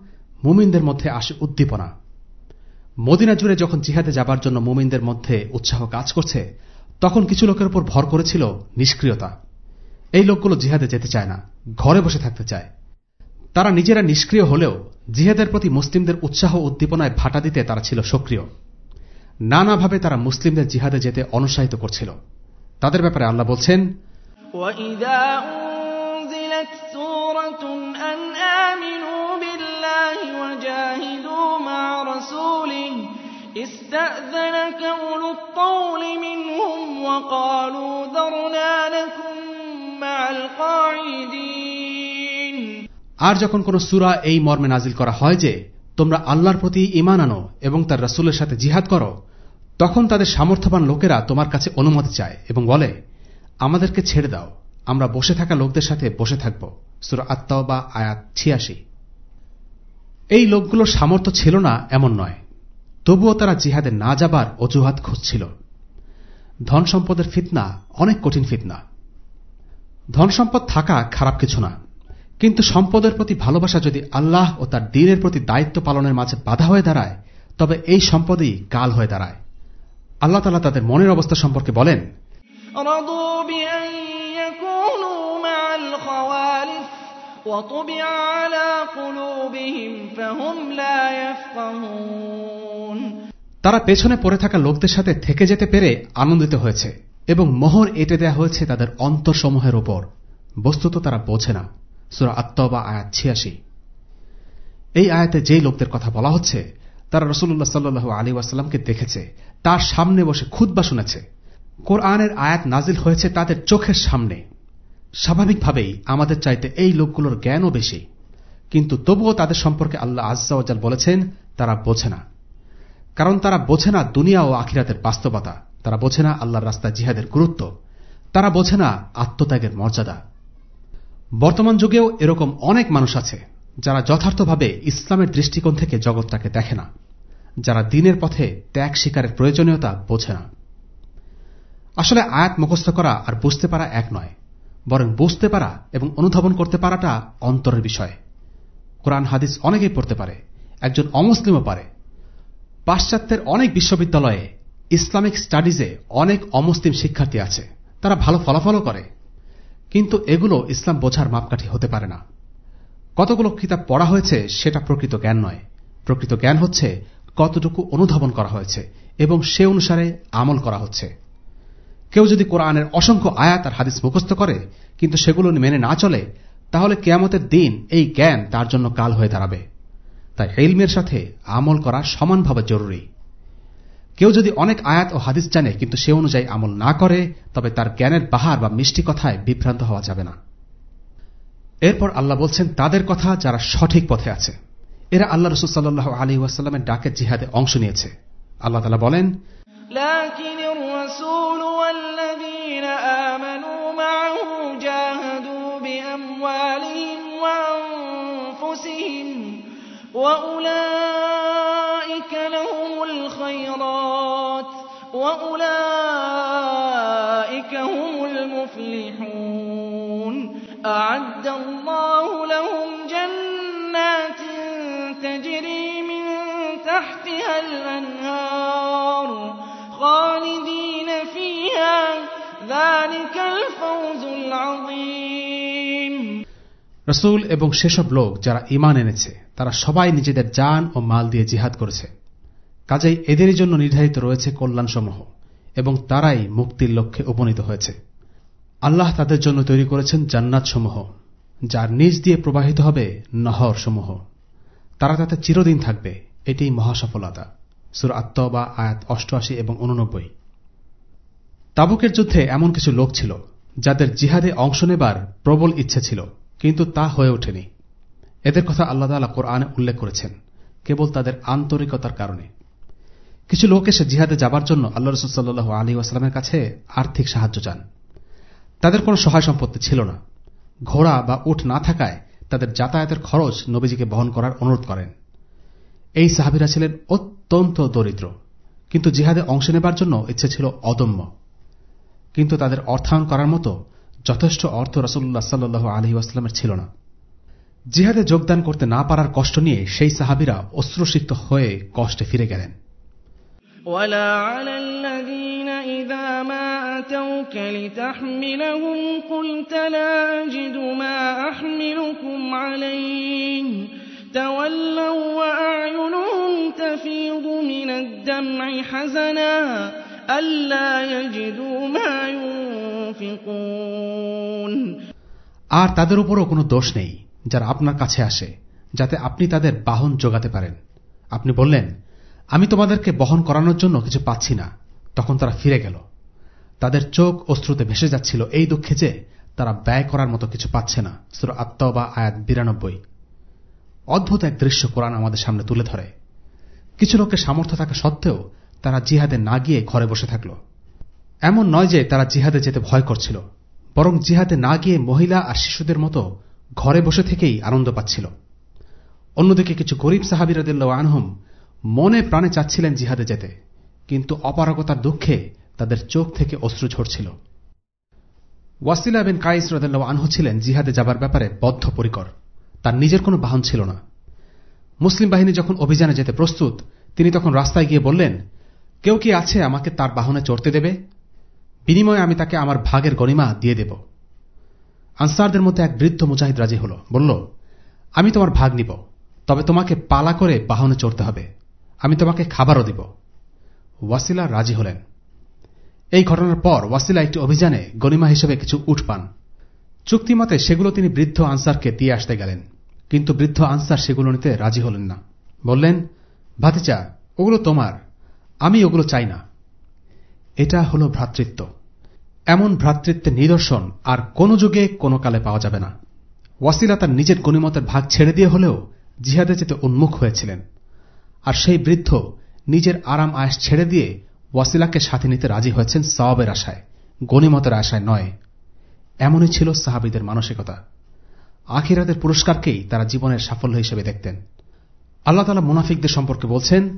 Speaker 2: মুমিনদের মধ্যে আসে উদ্দীপনা মদিনা জুড়ে যখন জিহাদে যাবার জন্য মুমিনদের মধ্যে উৎসাহ কাজ করছে তখন কিছু লোকের উপর ভর করেছিল নিষ্ক্রিয়তা এই লোকগুলো জিহাদে যেতে চায় না ঘরে বসে থাকতে চায় তারা নিজেরা নিষ্ক্রিয় হলেও জিহাদের প্রতি মুসলিমদের উৎসাহ উদ্দীপনায় ভাটা দিতে তারা ছিল সক্রিয় নানাভাবে তারা মুসলিমদের জিহাদে যেতে অনুৎসাহিত করছিল তাদের ব্যাপারে আল্লাহ বলছেন
Speaker 3: وإذا أنزلت سورة أن آمنوا مع رسوله استأذنك أولو الطول منهم وقالوا ذرنا لكم مع القاعدين
Speaker 2: আর যখন কোন সুরা এই মর্মে নাজিল করা হয় যে তোমরা আল্লাহর প্রতি ইমান আনো এবং তার রসুলের সাথে জিহাদ করো তখন তাদের সামর্থ্যবান লোকেরা তোমার কাছে অনুমতি চায় এবং বলে আমাদেরকে ছেড়ে দাও আমরা বসে থাকা লোকদের সাথে বসে থাকব সুরা আত্মাও বা আয়াত ছিয়াশি এই লোকগুলোর সামর্থ্য ছিল না এমন নয়। তবুও তারা জিহাদে না যাবার অজুহাত খুঁজছিল। ধন সম্পদের ফিতনা অনেক কঠিন ফিতনা। ধন সম্পদ থাকা খারাপ কিছু না। কিন্তু সম্পদের প্রতি ভালোবাসা যদি আল্লাহ ও তার দিনের প্রতি দায়িত্ব পালনের মাঝে বাধা হয়ে দাঁড়ায়, তবে এই সম্পদই কাল হয়ে দাঁড়ায়। আল্লাহ তালা তাদের মনের অবস্থা সম্পর্কে বলেন
Speaker 3: وطبع على قلوبهم فهم لا يفقهون
Speaker 2: তারা পেছনে পড়ে থাকা লোকদের সাথে থেকে যেতে পেরে আনন্দিত হয়েছে এবং মোহর এঁটে দেয়া হয়েছে তাদের অন্তরসমূহের ওপর বস্তুত তারা বোঝে না সুরা আত্মবা আয়াত ছিয়াশি এই আয়াতে যেই লোকদের কথা বলা হচ্ছে তারা রসুল্লাহ সাল্লু আলী ওয়াসাল্লামকে দেখেছে তার সামনে বসে খুদ্া শুনেছে কোরআনের আয়াত নাজিল হয়েছে তাদের চোখের সামনে স্বাভাবিকভাবেই আমাদের চাইতে এই লোকগুলোর জ্ঞানও বেশি। কিন্তু তবুও তাদের সম্পর্কে আল্লাহ আজ্জাওয়াজাল বলেছেন, তারা বোঝে না। কারণ তারা বোঝে না দুনিয়া ও আখিরাতের বাস্তবতা। তারা বোঝে না আল্লাহর রাস্তায় জিহাদের গুরুত্ব। তারা বোঝে না আত্মত্যাগের মর্যাদা। বর্তমান যুগেও এরকম অনেক মানুষ আছে, যারা যথার্থভাবে ইসলামের দৃষ্টিকোণ থেকে জগৎটাকে দেখে না, যারা দিনের পথে ত্যাগ শিকারের প্রয়োজনীয়তা বোঝে না। আসলে আয়াত মুখস্থ করা আর বুঝতে পারা এক নয়। বরং বুঝতে পারা এবং অনুধাবন করতে পারাটা অন্তরের বিষয়। কোরআন হাদিস অনেকেই পড়তে পারে, একজন অমুসলিমও পারে। পাশ্চাত্যের অনেক বিশ্ববিদ্যালয়ে ইসলামিক স্টাডিজে অনেক অমুসলিম শিক্ষার্থী আছে, তারা ভালো ফলাফলও করে। কিন্তু এগুলো ইসলাম বোঝার মাপকাঠি হতে পারে না। কতগুলো কিতাব পড়া হয়েছে সেটা প্রকৃত জ্ঞান নয়। প্রকৃত জ্ঞান হচ্ছে কতটুকু অনুধাবন করা হয়েছে এবং সে অনুসারে আমল করা হচ্ছে। কেউ যদি কোরআনের অসংখ্য আয়াত আর হাদিস মুখস্থ করে, কিন্তু সেগুলো মেনে না চলে, তাহলে কেয়ামতের দিন এই জ্ঞান তার জন্য কাল হয়ে দাঁড়াবে। তাই এলমের সাথে আমল করা সমানভাবে জরুরি। কেউ যদি অনেক আয়াত ও হাদিস জানে, কিন্তু সে অনুযায়ী আমল না করে, তবে তার জ্ঞানের বাহার বা মিষ্টি কথায় বিভ্রান্ত হওয়া যাবে না। এরপর আল্লাহ বলছেন, তাদের কথা যারা সঠিক পথে আছে। এরা আল্লাহ রসুল সাল্লাহ আলী ওয়াসাল্লামের ডাকের জিহাদে অংশ নিয়েছে। আল্লাহ বলেন
Speaker 3: الرسول والذين آمنوا معه جاهدوا بأموالهم وأنفسهم وأولئك لهم الخيرات وأولئك هم المفلحون. أعد الله لهم جنات تجري من تحتها الأنهار
Speaker 2: রসুল এবং সেসব লোক যারা ইমান এনেছে, তারা সবাই নিজেদের যান ও মাল দিয়ে জিহাদ করেছে। কাজেই এদের জন্য নির্ধারিত রয়েছে কল্যাণসমূহ এবং তারাই মুক্তির লক্ষ্যে উপনীত হয়েছে। আল্লাহ তাদের জন্য তৈরি করেছেন জান্নাতসমূহ, যার নিজ দিয়ে প্রবাহিত হবে নহরসমূহ। তারা তাতে চিরদিন থাকবে এটি মহাসফলতা। সুর আত্মবা আয়াত অষ্টআশি এবং উননব্বই। তাবুকের যুদ্ধে এমন কিছু লোক ছিল, যাদের জিহাদে অংশ নেবার প্রবল ইচ্ছে ছিল, কিন্তু তা হয়ে ওঠেনি। এদের কথা আল্লাহ তালা কোরআনে উল্লেখ করেছেন, কেবল তাদের আন্তরিকতার কারণে। কিছু লোক এসে জিহাদে যাবার জন্য আল্লাহ রসুল্লাহ আলী আসলামের কাছে আর্থিক সাহায্য চান। তাদের কোনো সহায় সম্পত্তি ছিল না। ঘোড়া বা উঠ না থাকায় তাদের যাতায়াতের খরচ নবীজিকে বহন করার অনুরোধ করেন। এই সাহাবিরা ছিলেন অত্যন্ত দরিদ্র, কিন্তু জিহাদে অংশ নেবার জন্য ইচ্ছে ছিল অদম্য। কিন্তু তাদের অর্থায়ন করার মতো যথেষ্ট অর্থ রসুল্লাহ সাল্লু আলহি আসলামের ছিল না জিহাদে যোগদান করতে না পারার কষ্ট নিয়ে সেই সাহাবিরা অশ্রুসিক্ত হয়ে কষ্টে ফিরে গেলেন
Speaker 3: ولا على الذين إذا ما أتوك لتحملهم قلت لا أجد ما أحملكم عليه تولوا وأعينهم تفيض من الدمع حزنا
Speaker 2: আর তাদের উপরও কোনো দোষ নেই, যারা আপনার কাছে আসে, যাতে আপনি তাদের বাহন যোগাতে পারেন। আপনি বললেন, আমি তোমাদেরকে বহন করানোর জন্য কিছু পাচ্ছি না। তখন তারা ফিরে গেল। তাদের চোখ অশ্রুতে ভেসে যাচ্ছিল এই দুঃখে যে তারা ব্যয় করার মতো কিছু পাচ্ছে না শ্রু আত্মা বা আয়াত বিরানব্বই। অদ্ভুত এক দৃশ্য কোরআন আমাদের সামনে তুলে ধরে। কিছু লোকের সামর্থ্য থাকা সত্ত্বেও তারা জিহাদে না গিয়ে ঘরে বসে থাকল। এমন নয় যে তারা জিহাদে যেতে ভয় করছিল, বরং জিহাদে না গিয়ে মহিলা আর শিশুদের মতো ঘরে বসে থেকেই আনন্দ পাচ্ছিল। অন্যদিকে কিছু গরিব সাহাবিরাদিল্লা আনহুম মনে প্রাণে চাচ্ছিলেন জিহাদে যেতে, কিন্তু অপারগতার দুঃখে তাদের চোখ থেকে অশ্রু ঝরছিল। ওয়াসিলা বিন কাইস রদাল্লাহ আনহু ছিলেন জিহাদে যাবার ব্যাপারে বদ্ধপরিকর, তার নিজের কোনো বাহন ছিল না। মুসলিম বাহিনী যখন অভিযানে যেতে প্রস্তুত, তিনি তখন রাস্তায় গিয়ে বললেন কেউ কি আছে আমাকে তার বাহনে চড়তে দেবে? বিনিময়ে আমি তাকে আমার ভাগের গণিমা দিয়ে দেব। আনসারদের মধ্যে এক বৃদ্ধ মুজাহিদ রাজি হল। বলল, আমি তোমার ভাগ নিব। তবে তোমাকে পালা করে বাহনে চড়তে হবে। আমি তোমাকে খাবারও দিব। ওয়াসিলা রাজি হলেন। এই ঘটনার পর ওয়াসিলা একটি অভিযানে গণিমা হিসেবে কিছু উঠ পান। চুক্তিমতে সেগুলো তিনি বৃদ্ধ আনসারকে দিয়ে আসতে গেলেন। কিন্তু বৃদ্ধ আনসার সেগুলো নিতে রাজি হলেন না। বললেন ভাতিচা ওগুলো তোমার। আমি ওগুলো চাই না। এটা হল ভ্রাতৃত্ব। এমন ভ্রাতৃত্বের নিদর্শন আর কোন যুগে কোনো কালে পাওয়া যাবে না। ওয়াসিলা তার নিজের গণিমতের ভাগ ছেড়ে দিয়ে হলেও জিহাদে যেতে উন্মুখ হয়েছিলেন। আর সেই বৃদ্ধ নিজের আরাম আয়াস ছেড়ে দিয়ে ওয়াসিলাকে সাথে নিতে রাজি হয়েছেন সওয়াবের আশায়। গণিমতের আশায় নয়। এমনই ছিল সাহাবিদের মানসিকতা। আখিরাদের পুরস্কারকেই তারা জীবনের সাফল্য হিসেবে দেখতেন। আল্লাহ তালা মুনাফিকদের সম্পর্কে বলছেন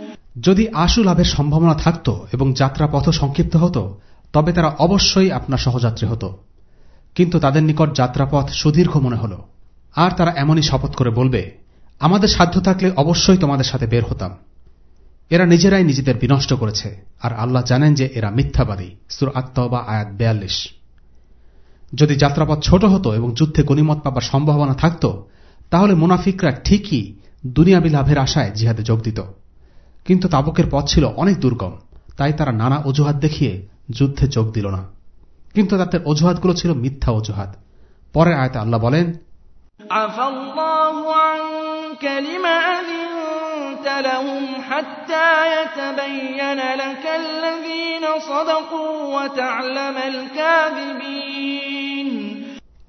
Speaker 2: যদি আশু লাভের সম্ভাবনা থাকত এবং যাত্রা পথ সংক্ষিপ্ত হতো, তবে তারা অবশ্যই আপনার সহযাত্রী হতো। কিন্তু তাদের নিকট যাত্রাপথ সুদীর্ঘ মনে হল। আর তারা এমনই শপথ করে বলবে, আমাদের সাধ্য থাকলে অবশ্যই তোমাদের সাথে বের হতাম। এরা নিজেরাই নিজেদের বিনষ্ট করেছে, আর আল্লাহ জানেন যে এরা মিথ্যাবাদী। সুর আত্মবা আয়াত বেয়াল্লিশ। যদি যাত্রাপথ ছোট হতো এবং যুদ্ধে গণিমত পাবার সম্ভাবনা থাকত, তাহলে মুনাফিকরা ঠিকই দুনিয়াবি লাভের আশায় জিহাদে যোগ দিত। কিন্তু তাবুকের পথ ছিল অনেক দুর্গম। তাই তারা নানা অজুহাত দেখিয়ে যুদ্ধে যোগ দিল না। কিন্তু তাদের অজুহাতগুলো ছিল মিথ্যা অজুহাত। পরে আয়তে আল্লাহ বলেন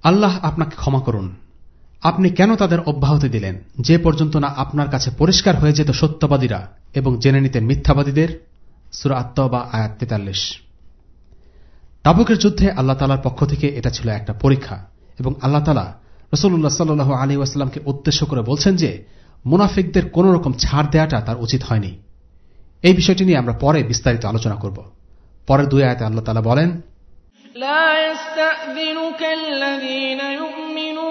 Speaker 2: আল্লাহ আপনাকে ক্ষমা করুন। আপনি কেন তাদের অব্যাহতি দিলেন যে পর্যন্ত না আপনার কাছে পরিষ্কার হয়ে যেত সত্যবাদীরা এবং জেনে নিতেন মিথ্যাবাদীদের সুরা আত্মবা আয়াত তেতাল্লিশ তাবুকের যুদ্ধে আল্লাহ তালার পক্ষ থেকে এটা ছিল একটা পরীক্ষা এবং আল্লাহ তালা রসুল্লাহ সাল্লু আলী ওয়াসাল্লামকে উদ্দেশ্য করে বলছেন যে মুনাফিকদের কোন রকম ছাড় দেওয়াটা তার উচিত হয়নি এই বিষয়টি নিয়ে আমরা পরে বিস্তারিত আলোচনা করব পরের দুই আয়তে আল্লাহ তালা বলেন
Speaker 3: لا يستأذنك الذين يؤمنون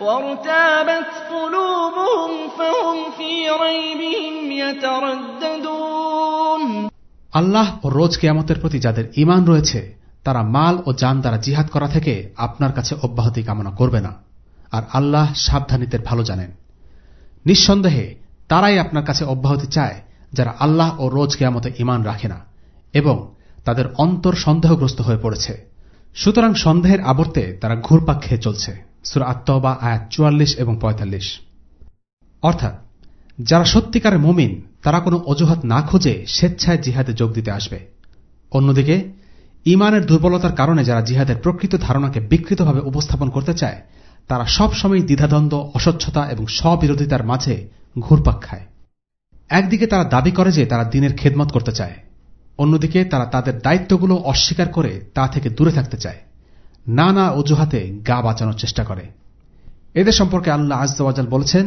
Speaker 3: وارتابت قلوبهم فهم في ريبهم يترددون
Speaker 2: আল্লাহ ও রোজ কেয়ামতের প্রতি যাদের ইমান রয়েছে তারা মাল ও যান দ্বারা জিহাদ করা থেকে আপনার কাছে অব্যাহতি কামনা করবে না আর আল্লাহ সাবধানীদের ভালো জানেন নিঃসন্দেহে তারাই আপনার কাছে অব্যাহতি চায় যারা আল্লাহ ও রোজ কেয়ামতে ইমান রাখে না এবং তাদের অন্তর সন্দেহগ্রস্ত হয়ে পড়েছে সুতরাং সন্দেহের আবর্তে তারা ঘুরপাক খেয়ে চলছে সুরা আত্মবা আয়াত চুয়াল্লিশ এবং পঁয়তাল্লিশ। অর্থাৎ, যারা সত্যিকারের মুমিন, তারা কোনো অজুহাত না খুঁজে স্বেচ্ছায় জিহাদে যোগ দিতে আসবে। অন্যদিকে ইমানের দুর্বলতার কারণে যারা জিহাদের প্রকৃত ধারণাকে বিকৃতভাবে উপস্থাপন করতে চায়, তারা সবসময় দ্বিধাদ্বন্দ্ব, অস্বচ্ছতা এবং স্ববিরোধিতার মাঝে ঘুরপাক খায়। একদিকে তারা দাবি করে যে তারা দিনের খেদমত করতে চায়, অন্যদিকে তারা তাদের দায়িত্বগুলো অস্বীকার করে তা থেকে দূরে থাকতে চায়। নানা অজুহাতে গা বাঁচানোর চেষ্টা করে এদের সম্পর্কে আল্লাহ আজওয়াজাল বলেছেন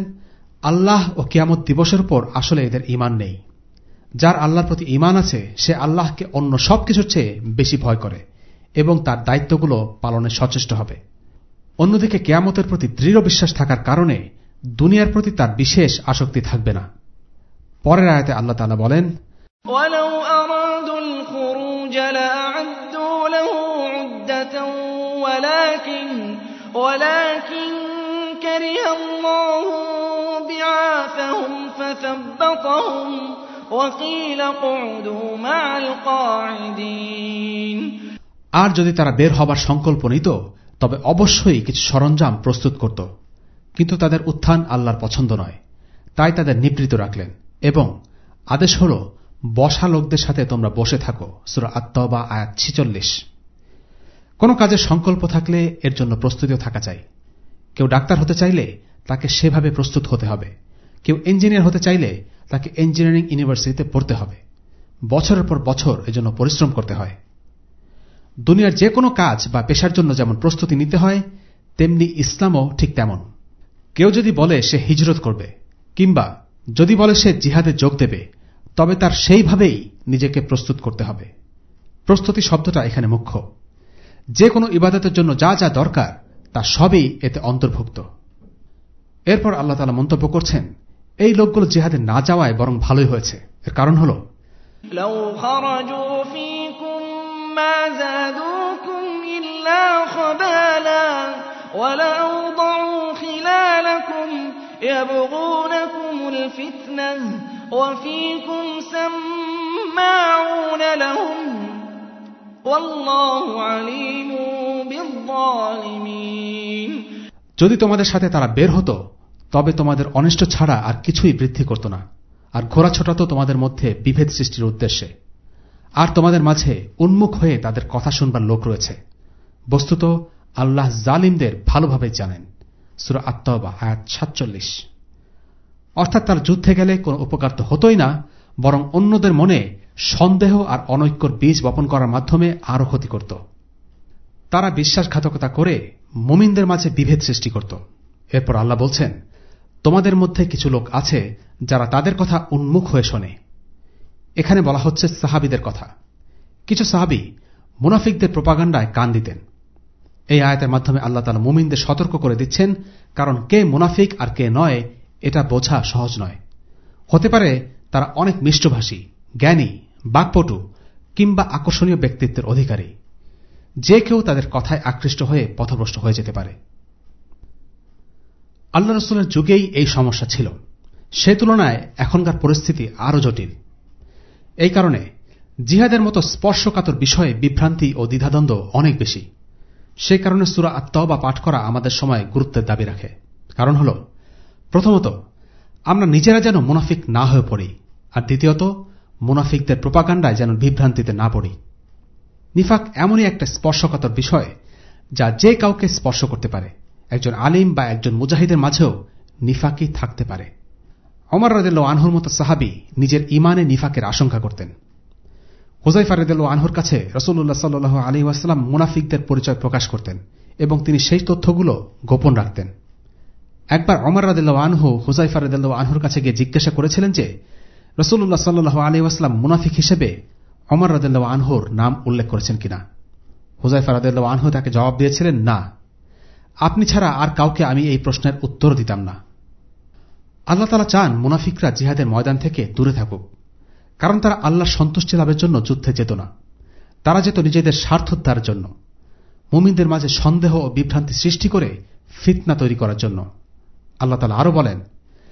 Speaker 2: আল্লাহ ও কিয়ামত দিবসের উপর আসলে এদের ইমান নেই যার আল্লাহর প্রতি ইমান আছে সে আল্লাহকে অন্য সবকিছুর চেয়ে বেশি ভয় করে এবং তার দায়িত্বগুলো পালনে সচেষ্ট হবে অন্যদিকে কেয়ামতের প্রতি দৃঢ় বিশ্বাস থাকার কারণে দুনিয়ার প্রতি তার বিশেষ আসক্তি থাকবে না পরের আয়াতে আল্লাহ তালা বলেন
Speaker 3: ولو ولكن ولكن كره الله بعاثهم فثبطهم وقيل اقعدوا مع القاعدين
Speaker 2: আর যদি তারা বের হবার সংকল্প নিত তবে অবশ্যই কিছু সরঞ্জাম প্রস্তুত করত কিন্তু তাদের উত্থান আল্লাহর পছন্দ নয় তাই তাদের নিবৃত রাখলেন এবং আদেশ হল বসা লোকদের সাথে তোমরা বসে থাকো সুরা আত্মবা আয়াত ছিচল্লিশ কোন কাজের সংকল্প থাকলে এর জন্য প্রস্তুতিও থাকা চাই। কেউ ডাক্তার হতে চাইলে তাকে সেভাবে প্রস্তুত হতে হবে। কেউ ইঞ্জিনিয়ার হতে চাইলে তাকে ইঞ্জিনিয়ারিং ইউনিভার্সিটিতে পড়তে হবে। বছরের পর বছর এজন্য পরিশ্রম করতে হয়। দুনিয়ার যে কোনো কাজ বা পেশার জন্য যেমন প্রস্তুতি নিতে হয়, তেমনি ইসলামও ঠিক তেমন। কেউ যদি বলে সে হিজরত করবে, কিংবা যদি বলে সে জিহাদে যোগ দেবে, তবে তার সেইভাবেই নিজেকে প্রস্তুত করতে হবে। প্রস্তুতি শব্দটা এখানে মুখ্য। যে কোনো ইবাদতের জন্য যা যা দরকার তা সবই এতে অন্তর্ভুক্ত এরপর আল্লাহ তালা মন্তব্য করছেন এই লোকগুলো জিহাদে না যাওয়ায় বরং ভালোই হয়েছে এর কারণ হল
Speaker 3: لو خرجوا فيكم ما زادوكم إلا خبالا ولأوضعوا خلالكم يبغونكم الفتنة وفيكم سماعون لهم والله عليم بالظالمين
Speaker 2: যদি তোমাদের সাথে তারা বের হতো, তবে তোমাদের অনিষ্ট ছাড়া আর কিছুই বৃদ্ধি করত না। আর ঘোরা ছোটাতো তোমাদের মধ্যে বিভেদ সৃষ্টির উদ্দেশ্যে। আর তোমাদের মাঝে উন্মুখ হয়ে তাদের কথা শুনবার লোক রয়েছে। বস্তুত, আল্লাহ জালিমদের ভালোভাবে জানেন। সুরা আত্মবা আয়াত সাতচল্লিশ। অর্থাৎ তার যুদ্ধে গেলে কোনো উপকার তো হতোই না, বরং অন্যদের মনে সন্দেহ আর অনৈক্যর বীজ বপন করার মাধ্যমে আরও ক্ষতি করত তারা বিশ্বাসঘাতকতা করে মুমিনদের মাঝে বিভেদ সৃষ্টি করত। এরপর আল্লাহ বলছেন, তোমাদের মধ্যে কিছু লোক আছে যারা তাদের কথা উন্মুখ হয়ে শোনে। এখানে বলা হচ্ছে সাহাবিদের কথা। কিছু সাহাবি মুনাফিকদের প্রপাগান্ডায় কান দিতেন। এই আয়াতের মাধ্যমে আল্লাহ তালা মুমিনদের সতর্ক করে দিচ্ছেন, কারণ কে মুনাফিক আর কে নয়, এটা বোঝা সহজ নয়। হতে পারে তারা অনেক মিষ্টভাষী, জ্ঞানী বাকপটু কিংবা আকর্ষণীয় ব্যক্তিত্বের অধিকারী। যে কেউ তাদের কথায় আকৃষ্ট হয়ে পথভ্রষ্ট হয়ে যেতে পারে। আল্লাহ রসুলের যুগেই এই সমস্যা ছিল। সে তুলনায় এখনকার পরিস্থিতি আরও জটিল। এই কারণে জিহাদের মতো স্পর্শকাতর বিষয়ে বিভ্রান্তি ও দ্বিধাদ্বন্দ্ব অনেক বেশি। সে কারণে সুরা আত্মবা পাঠ করা আমাদের সময় গুরুত্বের দাবি রাখে। কারণ হল, প্রথমত, আমরা নিজেরা যেন মুনাফিক না হয়ে পড়ি। আর দ্বিতীয়ত মুনাফিকদের প্রোপাগান্ডায় যেন বিভ্রান্তিতে না পড়ি। নিফাক এমনই একটা স্পর্শকাতর বিষয়, যা যে কাউকে স্পর্শ করতে পারে। একজন আলিম বা একজন মুজাহিদের মাঝেও নিফাকই থাকতে পারে। অমর রাদেল আনহুর মতো সাহাবি নিজের ইমানে নিফাকের আশঙ্কা করতেন। হুজাইফা রেদেল আনহুর কাছে রসুল্লাহ সাল্লু আলী ওয়াসালাম মুনাফিকদের পরিচয় প্রকাশ করতেন এবং তিনি সেই তথ্যগুলো গোপন রাখতেন। একবার অমর রাদেল আনহু হুজাইফা রেদেল আনহুর কাছে গিয়ে জিজ্ঞাসা করেছিলেন যে রসুল্লাহ সাল্লু আলী ওয়াসালাম মুনাফিক হিসেবে অমর রাদেল্লা আনহুর নাম উল্লেখ করেছেন কিনা? হুজাইফা রাদেল্লা আনহু তাকে জবাব দিয়েছিলেন, না। আপনি ছাড়া আর কাউকে আমি এই প্রশ্নের উত্তর দিতাম না। আল্লাহ তালা চান মুনাফিকরা জিহাদের ময়দান থেকে দূরে থাকুক, কারণ তারা আল্লাহর সন্তুষ্টি লাভের জন্য যুদ্ধে যেত না। তারা যেত নিজেদের স্বার্থোদ্ধারের জন্য, মুমিনদের মাঝে সন্দেহ ও বিভ্রান্তি সৃষ্টি করে ফিতনা তৈরি করার জন্য। আল্লাহ তালা আরও বলেন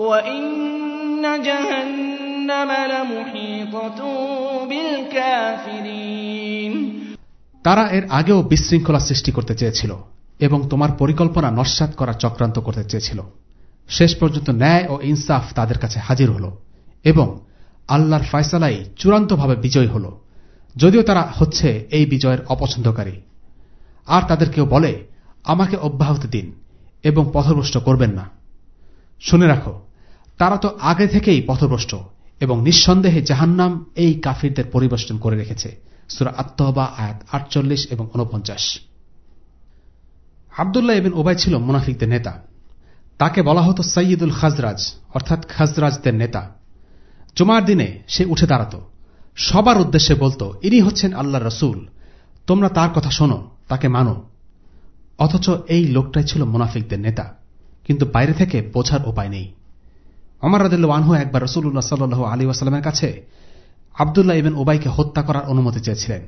Speaker 3: وإن جهنم لمحيطة بالكافرين
Speaker 2: তারা এর আগেও বিশৃঙ্খলা সৃষ্টি করতে চেয়েছিল এবং তোমার পরিকল্পনা নস্বাত করার চক্রান্ত করতে চেয়েছিল শেষ পর্যন্ত ন্যায় ও ইনসাফ তাদের কাছে হাজির হল এবং আল্লাহর ফয়সালাই চূড়ান্তভাবে বিজয় হল যদিও তারা হচ্ছে এই বিজয়ের অপছন্দকারী আর তাদের কেউ বলে আমাকে অব্যাহত দিন এবং পথভ্রষ্ট করবেন না শুনে রাখো তারা তো আগে থেকেই পথভ্রষ্ট এবং নিঃসন্দেহে জাহান্নাম এই কাফিরদের পরিবেষ্টন করে রেখেছে। সুরা আত্মহবা আয়াত আটচল্লিশ এবং উনপঞ্চাশ আবদুল্লাহ এবিন ওবাই ছিল মুনাফিকদের নেতা। তাকে বলা হতো সৈয়দুল খাজরাজ, অর্থাৎ খাজরাজদের নেতা। জুমার দিনে সে উঠে দাঁড়াত। সবার উদ্দেশ্যে বলতো, ইনি হচ্ছেন আল্লাহ রসুল। তোমরা তার কথা শোনো, তাকে মানো। অথচ এই লোকটাই ছিল মুনাফিকদের নেতা। কিন্তু বাইরে থেকে বোঝার উপায় নেই। অমর রাদিল্লা আনহু একবার রসুল্লাহ সাল্লু আলী ওয়াসালামের কাছে আবদুল্লাহ ইবেন ওবাইকে হত্যা করার অনুমতি চেয়েছিলেন।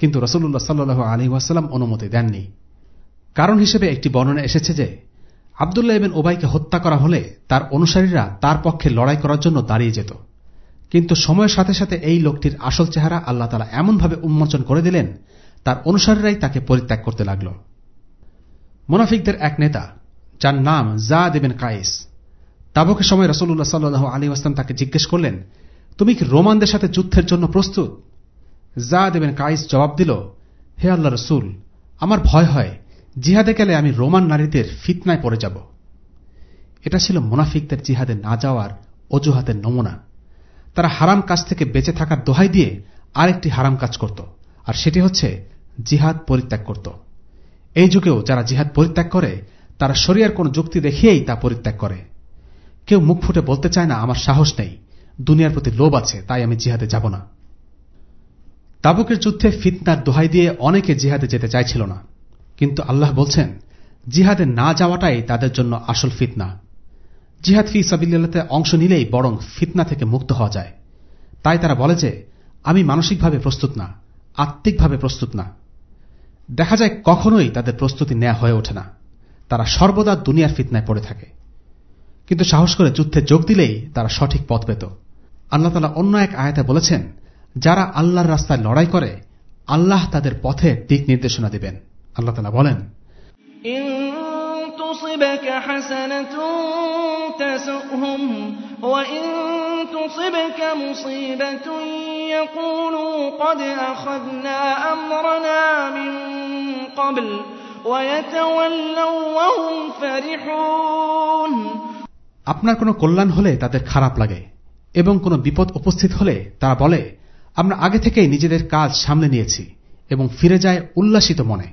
Speaker 2: কিন্তু রসুল্লাহ সাল্লু আলী ওয়াসালাম অনুমতি দেননি। কারণ হিসেবে একটি বর্ণনা এসেছে যে, আবদুল্লাহ ইবেন ওবাইকে হত্যা করা হলে তার অনুসারীরা তার পক্ষে লড়াই করার জন্য দাঁড়িয়ে যেত। কিন্তু সময়ের সাথে সাথে এই লোকটির আসল চেহারা আল্লাহ তালা এমনভাবে উন্মোচন করে দিলেন, তার অনুসারীরাই তাকে পরিত্যাগ করতে লাগল। মুনাফিকদের এক নেতা, যার নাম জা দেবেন কায়েস তাবকের সময় রসুল্লাহ সাল্লু আলী আসলাম তাকে জিজ্ঞেস করলেন, তুমি কি রোমানদের সাথে যুদ্ধের জন্য প্রস্তুত? জা দেবেন কাইস জবাব দিল, হে আল্লাহ রসুল, আমার ভয় হয়, জিহাদে গেলে আমি রোমান নারীদের ফিতনায় পড়ে যাব। এটা ছিল মুনাফিকদের জিহাদে না যাওয়ার অজুহাতের নমুনা। তারা হারাম কাজ থেকে বেঁচে থাকার দোহাই দিয়ে আরেকটি হারাম কাজ করত, আর সেটি হচ্ছে জিহাদ পরিত্যাগ করত। এই যুগেও যারা জিহাদ পরিত্যাগ করে, তারা শরিয়ার কোন যুক্তি দেখিয়েই তা পরিত্যাগ করে। কেউ মুখ ফুটে বলতে চায় না, আমার সাহস নেই। দুনিয়ার প্রতি লোভ আছে, তাই আমি জিহাদে যাব না। তাবুকের যুদ্ধে ফিতনার দোহাই দিয়ে অনেকে জিহাদে যেতে চাইছিল না। কিন্তু আল্লাহ বলছেন, জিহাদে না যাওয়াটাই তাদের জন্য আসল ফিতনা। জিহাদ ফি সাবিল্লাতে অংশ নিলেই বরং ফিতনা থেকে মুক্ত হওয়া যায়। তাই তারা বলে যে, আমি মানসিকভাবে প্রস্তুত না, আত্মিকভাবে প্রস্তুত না। দেখা যায় কখনোই তাদের প্রস্তুতি নেওয়া হয়ে ওঠে না। তারা সর্বদা দুনিয়ার ফিতনায় পড়ে থাকে। কিন্তু সাহস করে যুদ্ধে যোগ দিলেই তারা সঠিক পথ পেত আল্লাহ তালা অন্য এক আয়াতে বলেছেন যারা আল্লাহর রাস্তায় লড়াই করে আল্লাহ তাদের পথে দিক নির্দেশনা দিবেন আল্লাহ তালা বলেন
Speaker 3: تصبك حسنة تسؤهم وإن تصبك مصيبة يقولوا قد أخذنا أمرنا من قبل ويتولوا وهم فرحون
Speaker 2: আপনার কোনো কল্যাণ হলে তাদের খারাপ লাগে এবং কোনো বিপদ উপস্থিত হলে তারা বলে, আমরা আগে থেকেই নিজেদের কাজ সামলে নিয়েছি এবং ফিরে যায় উল্লাসিত মনে।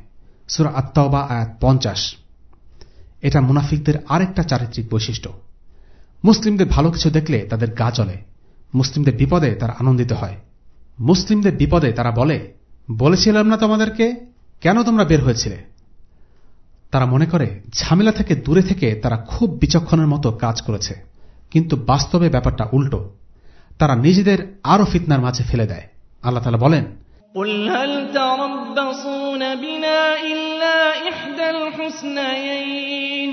Speaker 2: সুরা আত্মাওবা আয়াত পঞ্চাশ। এটা মুনাফিকদের আরেকটা চারিত্রিক বৈশিষ্ট্য। মুসলিমদের ভালো কিছু দেখলে তাদের গা চলে মুসলিমদের বিপদে তারা আনন্দিত হয়। মুসলিমদের বিপদে তারা বলে, বলেছিলাম না তোমাদেরকে? কেন তোমরা বের হয়েছিলে? তারা মনে করে ঝামেলা থেকে দূরে থেকে তারা খুব বিচক্ষণের মতো কাজ করেছে কিন্তু বাস্তবে ব্যাপারটা উল্টো তারা নিজেদের আরো ফিতনার মাঝে ফেলে দেয় আল্লাহ তালা বলেন
Speaker 3: قل هل تربصون بنا إلا إحدى الحسنيين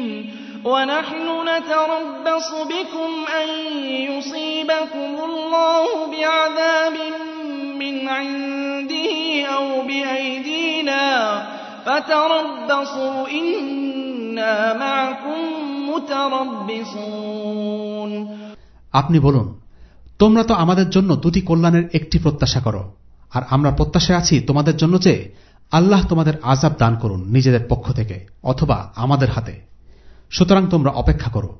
Speaker 3: ونحن نتربص بكم أن يصيبكم الله بعذاب من عنده أو بأيدينا فتربصوا إنا معكم متربصون
Speaker 2: আপনি বলুন তোমরা তো আমাদের জন্য দুটি কল্যাণের একটি প্রত্যাশা করো আর আমরা প্রত্যাশায় আছি তোমাদের জন্য যে আল্লাহ তোমাদের আজাব দান করুন নিজেদের পক্ষ থেকে অথবা আমাদের হাতে সুতরাং তোমরা অপেক্ষা করো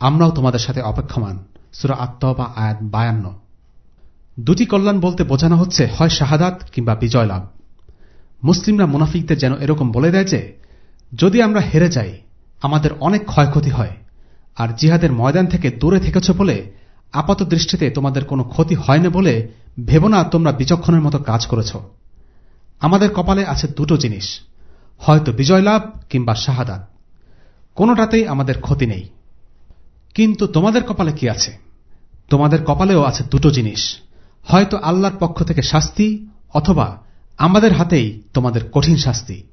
Speaker 2: আমরাও তোমাদের সাথে অপেক্ষমান সুরা আত্মবা আয়াত বায়ান্ন দুটি কল্যাণ বলতে বোঝানো হচ্ছে হয় শাহাদাত কিংবা বিজয় লাভ মুসলিমরা মুনাফিকদের যেন এরকম বলে দেয় যে, যদি আমরা হেরে যাই, আমাদের অনেক ক্ষয়ক্ষতি হয়, আর জিহাদের ময়দান থেকে দূরে থেকেছ বলে আপাত দৃষ্টিতে তোমাদের কোনো ক্ষতি হয় না বলে ভেব না তোমরা বিচক্ষণের মতো কাজ করেছ। আমাদের কপালে আছে দুটো জিনিস, হয়তো বিজয় লাভ কিংবা শাহাদাত। কোনোটাতেই আমাদের ক্ষতি নেই। কিন্তু তোমাদের কপালে কি আছে? তোমাদের কপালেও আছে দুটো জিনিস, হয়তো আল্লাহর পক্ষ থেকে শাস্তি অথবা আমাদের হাতেই তোমাদের কঠিন শাস্তি।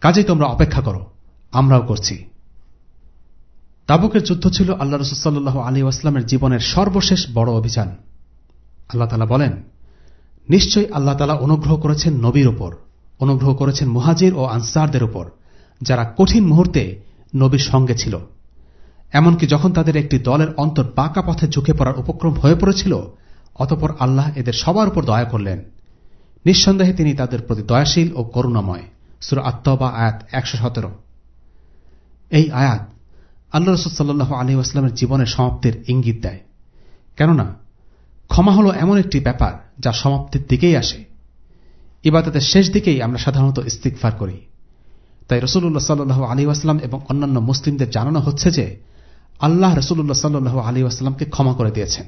Speaker 2: কাজেই তোমরা অপেক্ষা করো। আমরাও করছি। তাবুকের যুদ্ধ ছিল আল্লাহ রসুল্লাহ আলী আসলামের জীবনের সর্বশেষ বড় অভিযান। আল্লাহ তালা বলেন, নিশ্চয়ই আল্লাহ তালা অনুগ্রহ করেছেন নবীর উপর, অনুগ্রহ করেছেন মুহাজির ও আনসারদের উপর, যারা কঠিন মুহূর্তে নবীর সঙ্গে ছিল। এমনকি যখন তাদের একটি দলের অন্তর বাঁকা পথে ঝুঁকে পড়ার উপক্রম হয়ে পড়েছিল, অতপর আল্লাহ এদের সবার উপর দয়া করলেন। নিঃসন্দেহে তিনি তাদের প্রতি দয়াশীল ও করুণাময়। সুর আত্মবা আয়াত একশো সতেরো। এই আয়াত আল্লাহ রসুল্লাহ আলী আসলামের জীবনের সমাপ্তির ইঙ্গিত দেয়। কেননা, ক্ষমা হল এমন একটি ব্যাপার যা সমাপ্তির দিকেই আসে। ইবাদতের শেষ দিকেই আমরা সাধারণত ইস্তিকফার করি। তাই রসুল্লাহ সাল্লু আলী আসলাম এবং অন্যান্য মুসলিমদের জানানো হচ্ছে যে, আল্লাহ রসুল্লাহ সাল্লু আলী আসলামকে ক্ষমা করে দিয়েছেন।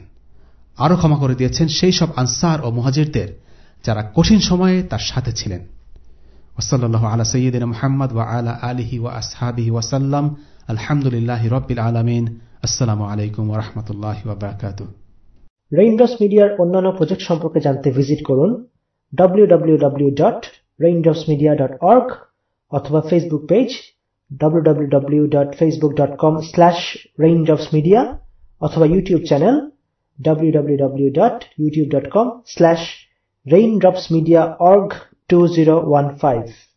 Speaker 2: আরও ক্ষমা করে দিয়েছেন সেই সব আনসার ও মুহাজিরদের যারা কঠিন সময়ে তার সাথে ছিলেন। আলা সৈয়দিন মোহাম্মদ ওয়া আলা আলিহি ওয়া আসহাবিহি ওয়াসাল্লাম আলহামদুলিল্লাহ রব্বিল আলমিন। আসসালামু আলাইকুম ওরহমতুল্লাহ ওবরাকাত
Speaker 1: রেইনড্রপস মিডিয়ার অন্যান্য প্রজেক্ট সম্পর্কে জানতে ভিজিট করুন www.raindropsmedia.org অথবা ফেসবুক পেজ www.facebook.com/raindropsmedia অথবা ইউটিউব চ্যানেল raindropsmedia.org2015